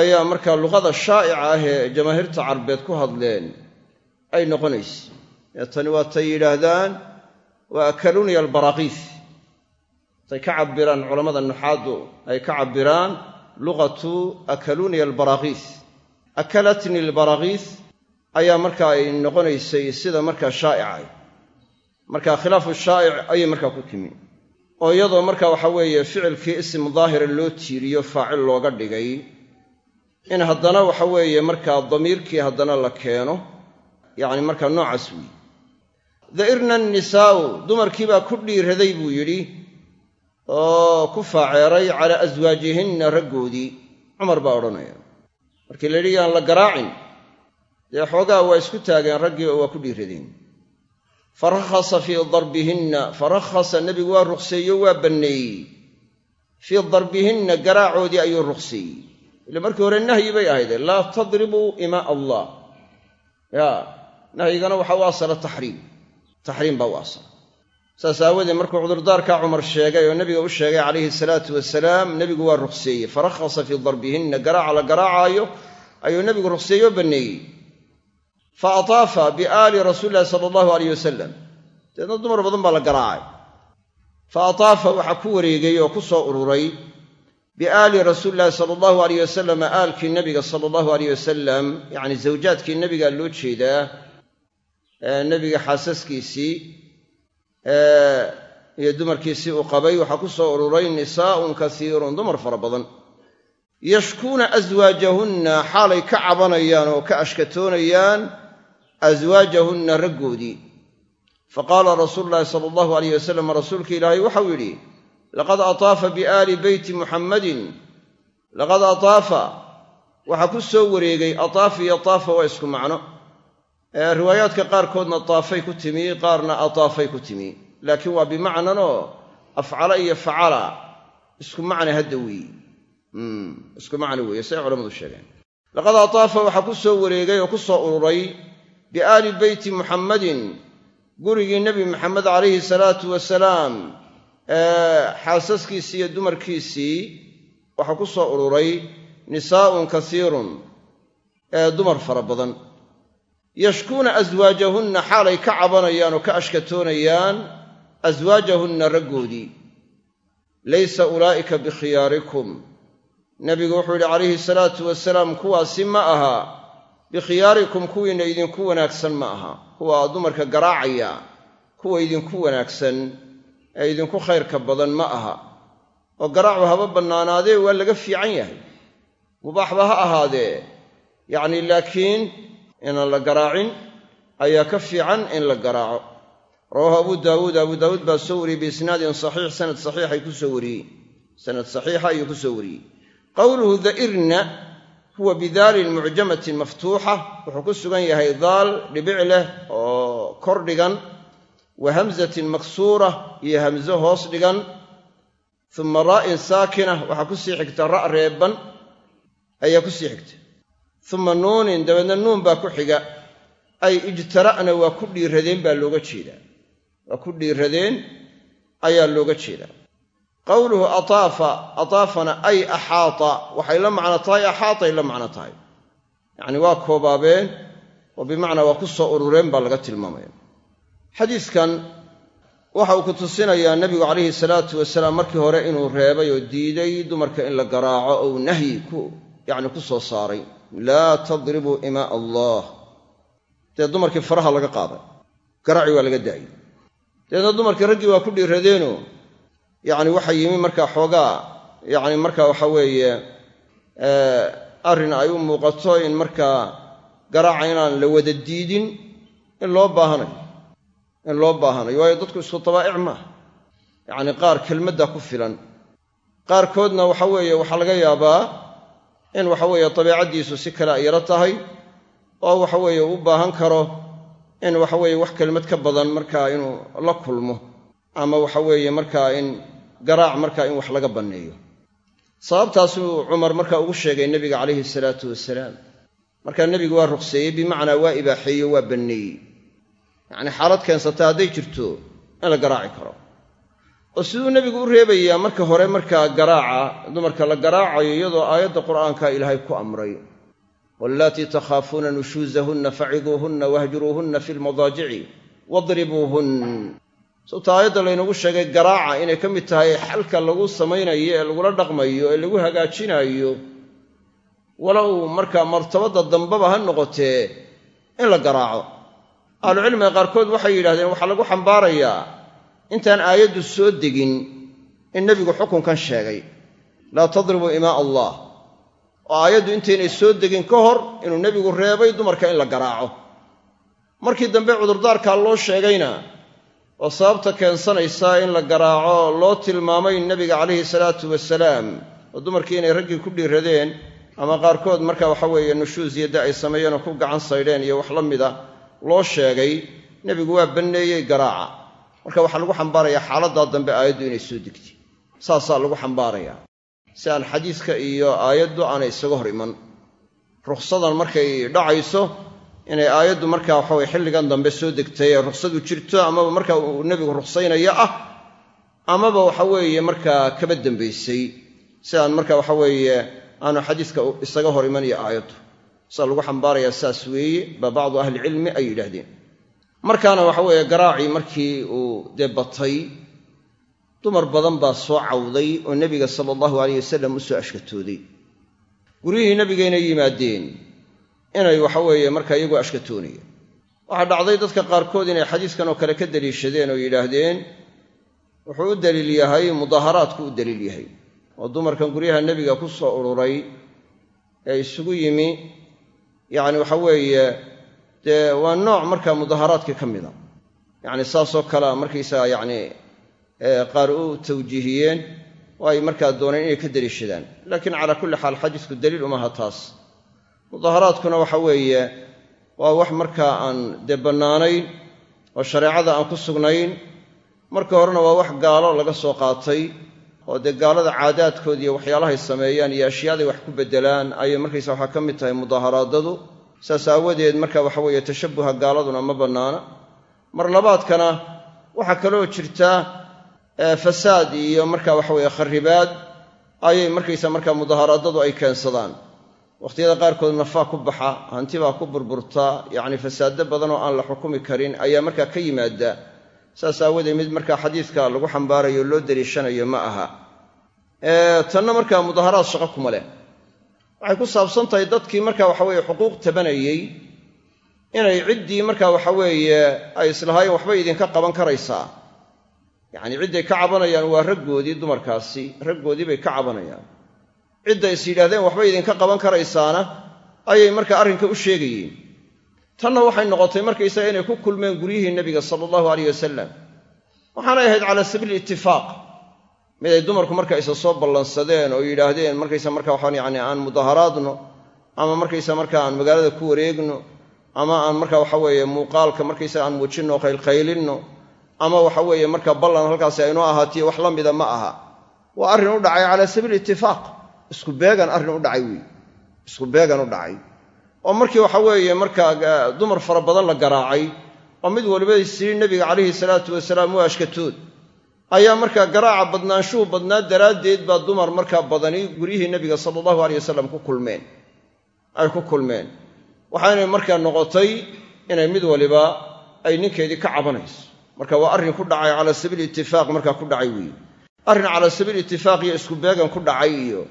ayaa markaa luqada shaa'ica ah ee jamaahiirta carbeed ku hadleen ay noqonaysa ee tani waa tay yidhaahdaan waa akaluniya albaraaqiis tay ka cabbiraan culammada nuxaaddu ay ka cabbiraan luqatu akaluniya albaraaqiis akalatni albaraaqiis ayaa markaa ay noqonaysay sida markaa shaa'icay marka khilaafu shaa'ic ayay markaa ku timi. oo iyadoo marka waxa weeye ficilkii ism daahira loo tiiriyo faacil looga dhigay in haddana waxa weeye markaa damiirkii haddana la keeno yacni markaa noocaas weeye. Da'irna annisaa'u dumarkii baa ku dhiiraday buu yidhi oo ku faaceeray calaa aswaajihinna raggoodii cumar baa odhanaya. Markii la yidhi yaan la garaacin. Dee xoogaa waa isku taageen raggii oo waa ku dhiiradeen farakhasa fii darbihinna farakhasa nebigu waa ruqseeyo waa banneeyey. Fii darbihinna garaacoodii ayuu ruqseeyey. Ile markii hore nahyi bay ahayde laa tadribuu imaa allah. Ya nahyigana waxa u asala taxriim. Taxriim baa u asala saas aawadeed markuu cudurdaarkaa cumar sheegay oo nebiga u sheegay calayhi salaatu wasalaam nebigu waa ruqseeyey. Farakhasa fii darbihinna garaaca la garaacaayo ayuu nebigu ruqseeyo banneeyey fa ataafa biaali rasuuli illahi sala allahu alayh wasalam deedna dumar badan baa la garaacay fa ataafa waxaa ku wareegay oo ku soo ururay biaali rasuuli illahi sala allahu alayh wasalam aalkii nebiga sala allahu alayh wasalam yacni zawjaadkii nebigaa loo jeedaa nebiga xaasaskiisii iyo dumarkiisii uu qabay waxaa ku soo ururay nisaa'un kasiirun dumar fara badan yashkuuna aswaajahunna xaalay ka cabanayaan oo ka ashkatoonayaan aswaajahunna raggoodii faqaala rasuulu llaahi sala allahu alayh wasalam rasuulka ilaahay waxau yidhi laqad ataafa biaali beyti muxammadin laqad ataafa waxaa ku soo wareegay ataaf iyo taafa waa isku macno riwaayaadka qaarkoodna taafay ku timi qaarna ataafay ku timi laakiin waa bimacnanoo afcala iyo facala isku macna hadda weeye isku macno weeye say culamadu sheegeen laqad ataafa waxaa ku soo wareegay oo ku soo ururay biaali beyti muxammadin gurigii nebi maxamed calayhi salaatu wasalaam xaasaskiisii iyo dumarkiisii waxaa ku soo ururay nisaa'un kasiirun dumar fara badan. Yashkuuna aswaajahunna xaalay ka cabanayaan oo ka ashkatoonayaan aswaajahunna raggoodii. Laysa ulaa'ika bikhiyaarikum nebigu wuxuu yidhi calayhi salaatu wasalaam kuwaasi ma aha bikhiyaarikum kuwiinna idinku wanaagsan ma aha. Kuwa dumarka garaacaya kuwa idinku wanaagsan ee idinku khayrka badan ma aha. Oo garaacu haba bannaanaadee waa laga fiican yahay. Mubaaxba ha ahaadee. Yacni laakiin inaan la garaacin ayaa ka fiican in la garaaco. Rawaahu abu daawuud. Abu daawuud baa soo wariyey biisnaadin saxiix sanad saxiixay ku soo wariyey. Sanad saxiixa ayuu ku soo wariyey. Qowluhu dairna huwa bidaalin mucjamatin maftuuxa wuxuu ku sugan yahay daal dhibic leh oo kor dhigan wa hamzatin maksuura iyo hamzo hoos dhigan uma raa'in saakina waxaa ku sii xigta ra' reeban ayaa ku sii xigta. Uma nuunin dabeedna nuun baa ku xiga ay ijtara'na waa ku dhiiradeen baa looga jeedaa. Waa ku dhiiradeen ayaa looga jeedaa qowluhu ataafa ataafana ay axaata. Waxay la macno tahay axaatay la macno tahay. Yacni waa koobaabeen oo bimacnaa waa ku soo urureen baa laga tilmaamaya. Xadiiskan waxa uu ku tusinayaa nebigu calayhi salaatu wasalaam markii hore inuu reebay oo diiday dumarka in la garaaco ou nahyi ku yacni ku soo saaray. Laa tadribuu imaa allah. Dee dumarkii faraha laga qaaday garaaci waa laga daayey dabeedna dumarkii raggii waa ku dhiiradeenoo yacni waxa yimi markaa xoogaa. Yacni markaa waxa weeye arrin ay u muuqato in markaa garaaca inaan la wada diidin in loo baahanayo in loo baahanayo waayo dadku isku dabaa'ic maaha yacni qaar kelmadda ku filan. Qaarkoodna waxa weeye waxaa laga yaabaa in waxa weeye dabeicaddiisu si kale ay yaro tahay oo waxa weeye u baahan karo in waxa weeye wax kelmad ka badan markaa inuu la kulmo ama waxa weeye markaa in garaac markaa in wax laga banneeyo. Sababtaasuu cumar markaa ugu sheegay nebiga calayhi salaatu wasalaam markaa nebigu waa ruqseeyey bimacnaa waa ibaaxeeyo waa banneeyey. Yacnii xaalad keensata hadday jirto in la garaaci karo. Oo siduu nebigu u reebayaa marka hore markaa garaaca dumarka la garaacayo iyadoo aayadda qur'aanka ilaahay ku amray. Wallaatii takhaafuuna nushuusahunna faciduuhunna wahjuruuhunna fi lmadaajici wadribuuhun sababta aayadda laynagu sheegay garaaca inay ka mid tahay xalka lagu samaynayo ee lagula dhaqmayo ee lagu hagaajinaayo walow markaa martabadda dambeba ha noqotee in la garaaco. Ahlucilmiga qaarkood waxay yidhahdeen waxaa lagu xambaarayaa intaan aayaddu soo degin in nebigu xukunkan sheegay. Laa tadribuu imaa allah. Oo aayaddu intaynay soo degin ka hor inuu nebigu reebay dumarka in la garaaco. Markii dambe cudurdaarkaa loo sheegayna oo sababta keensanaysaa in la garaaco loo tilmaamay nebiga calayhi salaatu wasalaam oo dumarkii inay raggii ku dhiiradeen ama qaarkood marka waxa weeye nushuus yadda ay sameeyeen oo ku gacan saydheen iyo wax la mida loo sheegay nebigu waa banneeyey garaaca. Marka waxaa lagu xambaarayaa xaaladdaa dambe aayaddu inay soo degtay. Saasaa lagu xambaarayaa si aan xadiiska iyo aayaddu aanay isaga hor iman. Rukhsadan markay dhacayso inay aayaddu markaa waxaweye xilligan dambe soo degtay ee rukhsadu jirto amaba marka uu nebigu rukhsaynaya ah amaba waxa weeye markaa kaba dambaysay si aan marka waxa weeye aanu xadiiska isaga hor iman iyo aayaddu. Saa lagu xambaarayaa saas weeye baa bacdu ahlicilmi ay yidhaahdeen. Markaana waxa weeye garaacii markii uu dee batay dumar badan baa soo cawday oo nebiga sala allahu alayh wasalam u soo ashkatooday. Guryihii nebigayna yimaadeen inay waxa weeye markaa iyagoo ashkatoonaya waxaa dhacday dadka qaarkood inay xadiiskan oo kale ka deliishadeen oo yidhaahdeen wuxuu u daliil yahay mudaaharaadku u daliil yahay. Oo dumarkan guryaha nebiga ku soo ururay ee isugu yimi yacni waxa weeye dee waa nooc markaa mudaaharaadkii ka mida. Yacni saasoo kalea markaysaga yacni qaar u tawjiihiyeen oo ay markaa dooneen inay ka deliishadaan laakiin calaa kulli xaal xadiisku daliil umaha taas mudaaharaadkuna waxa weeye waa wax markaa aan dee bannaanayn oo shareecada aan ku sugnayn. Marka horena waa wax gaalo laga soo qaatay oo dee gaalada caadaadkood iyo waxyaalahay sameeyaan iyo ashyaaday wax ku beddelaan ayay markaysa waxaa ka mid tahay mudaaharaadadu. Saas aawadeed marka waxa weeye tashabbuha gaaladuna ma bannaana. Mar labaadkana waxaa kaloo jirta fasaad iyo marka waxa weeye kharibaad ayay markaysa markaa mudaaharaadadu ay keensadaan wakhtiyada qaarkood nafaa ku baxa hantibaa ku burburta yacni fasaado badan oo aan la xukumi karin ayaa markaa ka yimaada. Saas aawadeed mid markaa xadiidka lagu xambaarayo loo deliishanayo ma aha. Tanna markaa mudaaharaad shaqo kuma leh. Waxay ku saabsan tahay dadkii marka waxa weeye xuquuq tabanayey inay ciddii marka waxa weeye ay islahaayeen waxbay idinka qaban karaysaa. Yacni cidday ka cabanayaan waa raggoodii dumarkaasi raggoodii bay ka cabanayaan cidday is yidhahdeen waxbay idinka qaban karaysaana ayay markaa arrinka u sheegayeen. Tanna waxay noqotay markaysaga inay ku kulmeen guryihii nebiga sala allahu aleyh wasalam waxaanay ahayd cala sabiili itifaaq mid ay dumarku marka isa soo ballansadeen oo yidhaahdeen markaysa marka waxaan yacni aan mudaaharaadno ama markaysa marka aan magaalada ku wareegno ama aan marka waxa weeye muuqaalka markaysaga aan muujinno qaylqaylinno ama waxa weeye marka ballan halkaasi aynoo ahaatiyo wax la mida ma aha. Waa arrin u dhacay cala sabiili itifaaq isku beegan arrin u dhacay weeye isku beegan u dhacay. Oo markii waxa weeye markaa dumar fara badan la garaacay oo mid waliba isiri nebiga calayhi salaatu wasalaam u ashkatood. Ayaa markaa garaaca badnaanshuhu badnaa daraaddeed baa dumar markaa badani guryihii nebiga sala allahu aleyh wasalam ku kulmeen. Ay ku kulmeen. Waxaynay markaa noqotay inay mid waliba ay ninkeedii ka cabanayso. Marka waa arrin ku dhacay cala sabiili itifaaq markaa ku dhacay weeye arrin cala sabiili itifaaq iyo isku beegan ku dhacay iyo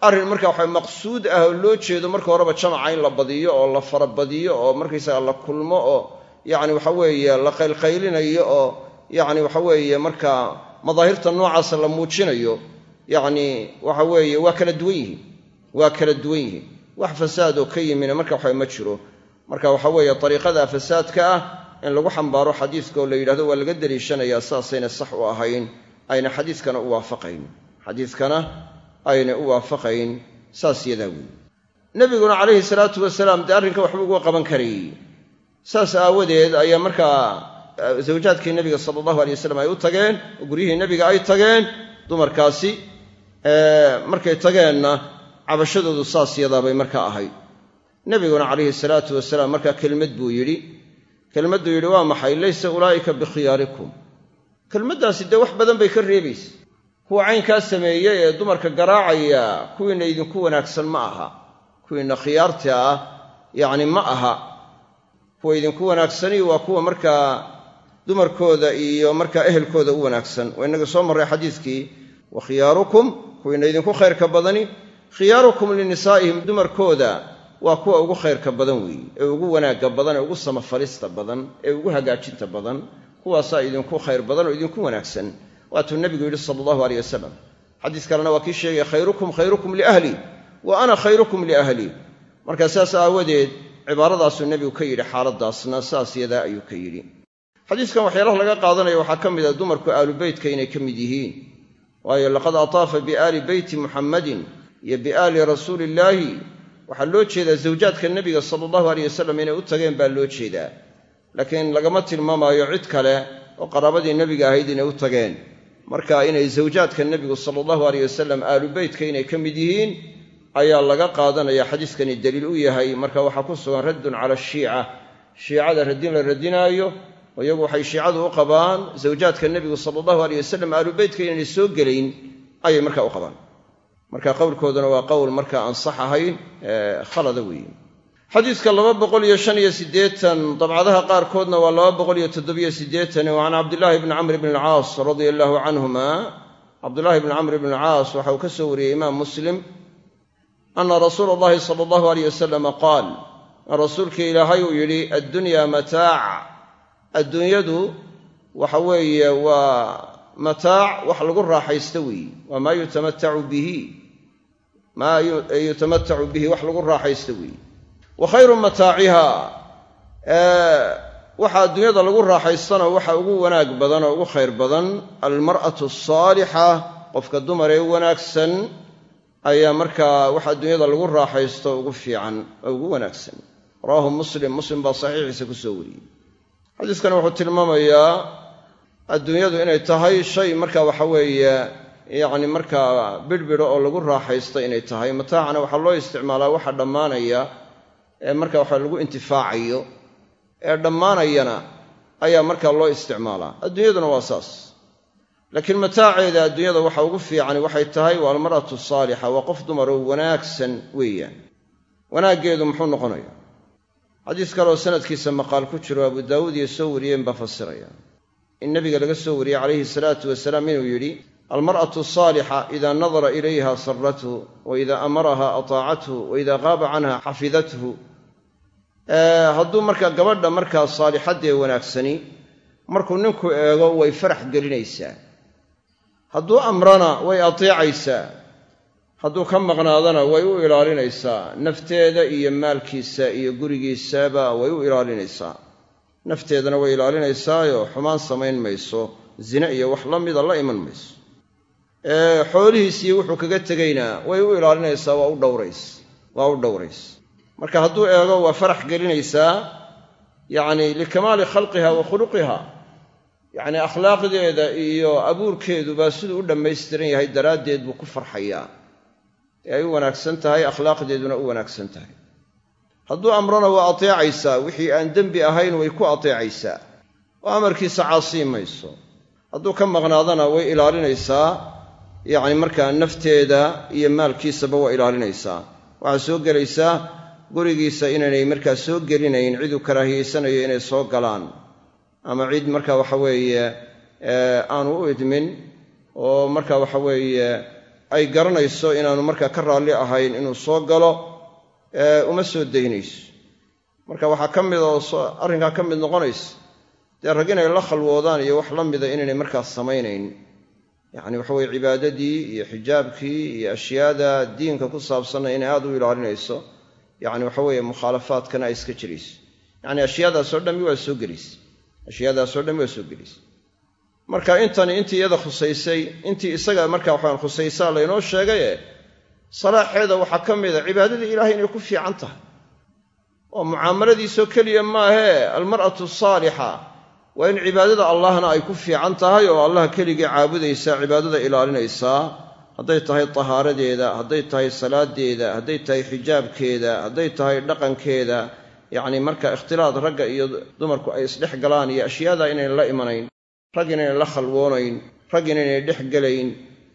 arrin marka waxa maqsuud ah oo loo jeedo marka horeba jamaca in la badiyo oo la farabadiyo oo markaysaga la kulmo oo yacni waxa weeye la qaylqaylinayo oo yacni waxa weeye markaa madaahirta noocaasa la muujinayo yacni waxa weeye waa kala duwan yihiin. Waa kala duwan yihiin. Wax fasaad oo ka yimina marka waxa ma jiro. Marka waxa weeye ariiqada fasaadka ah in lagu xambaaro xadiiska oo la yidhahdo waa laga deliishanayaa saasayna sax u ahayn. Ayna xadiiskana u waafaqayn xadiiskana aynay u waafaqayn saas yadaa weeye. Nebiguna calayhi salaatu wasalaam dee arrinka waxba uga qaban karayey saas aawadeed ayaa markaa zawjaadkii nebiga sala allahu alay wasalam ay u tageen oo guryihii nebiga ay tageen dumarkaasi markay tageenna cabashadoodu saas yadaabay markaa ahayd. Nebiguna calayhi salaatu wasalaam markaa kelmad buu yidhi. Kelmadduu yidhi waa maxay? Laysa ulaa'ika bikhiyaarikum kelmaddaasi dee wax badan bay ka reebaysa kuwa caynkaa sameeyey ee dumarka garaacaya kuwiinna idinku wanaagsan ma aha. Kuwiinna khiyaarta ah yacni ma aha. Kuwa idinku wanaagsani waa kuwa markaa dumarkooda iyo markaa ehelkooda u wanaagsan. Waa innaga soo marray xadiiskii wa khiyaarukum kuwiinna idinku khayrka badani. Khiyaarukum linisaa'ihim dumarkooda waa kuwa ugu khayrka badan weeye ee ugu wanaagga badan ee ugu samafalista badan ee ugu hagaajinta badan. Kuwaasaa idinku khayr badan oo idinku wanaagsan waatuu nebigu yidhi sala allahu aleyh wasalam xadiis kalena waa kii sheegaya khayrukum khayrukum liahlii wa ana khayrukum liahlii marka saas aawadeed cibaaradaasuu nebigu ka yidhi xaaladaasna saas yadaa ayuu ka yidhi. Xadiiskan waxyaalaha laga qaadanaya waxaa ka mid a dumarku aalu beytka inay ka mid yihiin. Waayo laqad ataafa biaali beyti muxammadin iyo biaali rasuuli illaahi waxaa loo jeedaa zawjaadka nebiga sala allahu aleyh wasalam inay u tageen baa loo jeedaa. Laakiin lagama tilmaamaayo cid kale oo qaraabadii nebiga ahayd inay u tageen marka inay zawjaadka nebigu sala allahu aleyh wasalam aalu beytka inay ka mid yihiin ayaa laga qaadanaya xadiiskani daliil u yahay. Marka waxaa ku sugan raddun cala ashiica shiicada raddin la radinaayo oo iyagu waxay shiicadu u qabaan zawjaadka nebigu sala allahu aleyh wasalam aalu beytka inaynay soo gelayn ayay marka u qabaan. Marka qowlkooduna waa qowl marka aan sax ahayn khalada weeye xadiiska laba boqol iyo shan iyo siddeetan dabcadaha qaarkoodna waa laba boqol iyo toddobiyo siddeetan wa can cabdillaahi bni camr bni alcaas radia allaahu canhuma cabdullaahi bni camr bni alcaas waxa uu ka soo wariyey imaam muslim ana rasuula allahi sala allahu aleyh wasalama qaal rasuulka ilaahay uu yidhi addunyaa mataac. Adduunyadu waxa weeye waa mataac wax lagu raaxaysto weeye waa yutamatacu bihi maa yutamatacu bihi wax lagu raaxaysto weeye wa khayru mataaciha. Waxa adduunyada lagu raaxaystana waxa ugu wanaag badan oo ugu khayr badan almar'atu asaalixa qofka dumar ee wanaagsan ayaa markaa waxa adduunyada lagu raaxaysto ugu fiican oo ugu wanaagsan. Rawaahu muslim muslim baa saxiixiisa ku soo wariyey. Xadiiskani wuxuu tilmaamayaa adduunyadu inay tahay shay marka waxa weeye yacni markaa bidhbidho oo lagu raaxaysto inay tahay. Mataacana waxaa loo isticmaalaa waxa dhammaanaya ee marka waxa lagu intifaacayo ee dhammaanayana ayaa markaa loo isticmaalaa. Adduunyaduna waa saas. Laakiin mataaceeda adduunyada waxa ugu fiicani waxay tahay waa almar'atu saalixa waa qof dumar oo wanaagsan weeyaan. Wanaaggeedu muxuu noqonaya xadiis kaleoo sanadkiisa maqaal ku jiro abu daawuud iyo soo wariyeen baa fasiraya. In nabiga laga soo wariyey calayhi salaatu wasalaam inuu yidhi almar'atu saalixa ida nadara ilayha sarathu wa ida amaraha ataacathu wa ida qaaba canha xafidathu hadduu markaa gabadha markaa saalixaddee wanaagsani markuu ninku eego way farax gelinaysaa hadduu amrana way ateecaysaa hadduu ka maqnaadana way u ilaalinaysaa nafteeda iyo maalkiisa iyo gurigiisaba way u ilaalinaysaa nafteedana way ilaalinaysaayo xumaan samayn mayso zine iyo wax la mida la iman mayso xoolihiisiyo wuxuu kaga tegaynaa. Way u ilaalinaysaa waa u dhowrays. Marka hadduu eego waa farax gelinaysaa yacni likamaali khalqiha wa khuluqiha yacni akhlaaqdeeda iyo abuurkeeduba siduu u dhammaystiran yahay daraaddeed buu ku farxayaa. Ee ay u wanaagsan tahay akhlaaqdeeduna u wanaagsan tahay. Hadduu amrona waa ateecaysaa wixii aan dembi ahayn way ku ateecaysaa. Oo amarkiisa caasii mayso hadduu ka maqnaadana way ilaalinaysaa yacni markaa nafteeda iyo maalkiisaba waa ilaalinaysaa waxaa soo gelaysaa gurigiisa inaynay markaa soo gelinayn ciduu karaahiyeysanayo inay soo galaan. Ama cid marka waxa weeye aanu u idmin oo marka waxa weeye ay garanayso inaanu markaa ka raalli ahayn inuu soo galo uma soo daynayso. Marka waxaa ka mid oo arrinkaa ka mid noqonaysa dee rag inay la khalwoodaan iyo wax la mida inaynay markaas samaynayn yacni waxa weye cibaadadii iyo xijaabkii iyo ashyaada diinka ku saabsanna inay aada u ilaalinayso yacni waxa weeye mukhaalafaadkana ay iska jirayso yacni ashyaadaasoo dhammi waa soo gelaysa ashyaadaasoo dhammi waa soo gelaysa marka intani intii iyada khusaysay intii isaga marka waxaan khusaysaa laynoo sheegaye salaaxeeda waxaa ka mida cibaadadii ilahay inay ku fiican tahay. Oo mucaamaladiisoo keliya maahee almar'atu saalixa waa in cibaadada allahna ay ku fiican tahay oo allah keligii caabudaysaa cibaadada ilaalinaysaa hadday tahay tahaaradeeda hadday tahay salaadeeda hadday tahay xijaabkeeda hadday tahay dhaqankeeda yacni marka ikhtilaad ragga iyo dumarku ay isdhex galaan iyo ashyaada inayn la imanayn rag inaynay la khalwoonayn rag inaynay dhex gelayn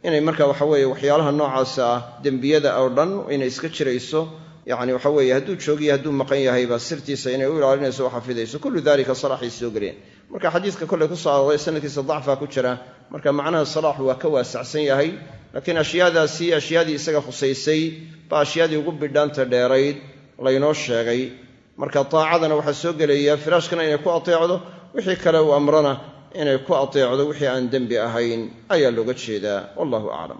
inay marka waxa weeye waxyaalaha noocaasa ah dembiyada oo dhan inay iska jirayso yacni waxa weeye hadduu joogiyo hadduu maqan yahayba sirtiisa inay u ilaalinayso u xafidayso. Kullu dalika salaaxay soo geleen marka xadiiska kolley ku soo arooray sanadkiisa dacfaa ku jira. Marka macnaha salaaxu waa ka waasacsan yahay laakiin ashyaadaasi ashyaadii isaga khusaysay baa ashyaadii ugu bidhaanta dheerayd laynoo sheegay. Marka taacadana waxaa soo gelaya firaashkana inay ku ateecdo wixii kale uu amrana inay ku ateecdo wixii aan dembi ahayn ayaa looga jeedaa. Wallahu aclam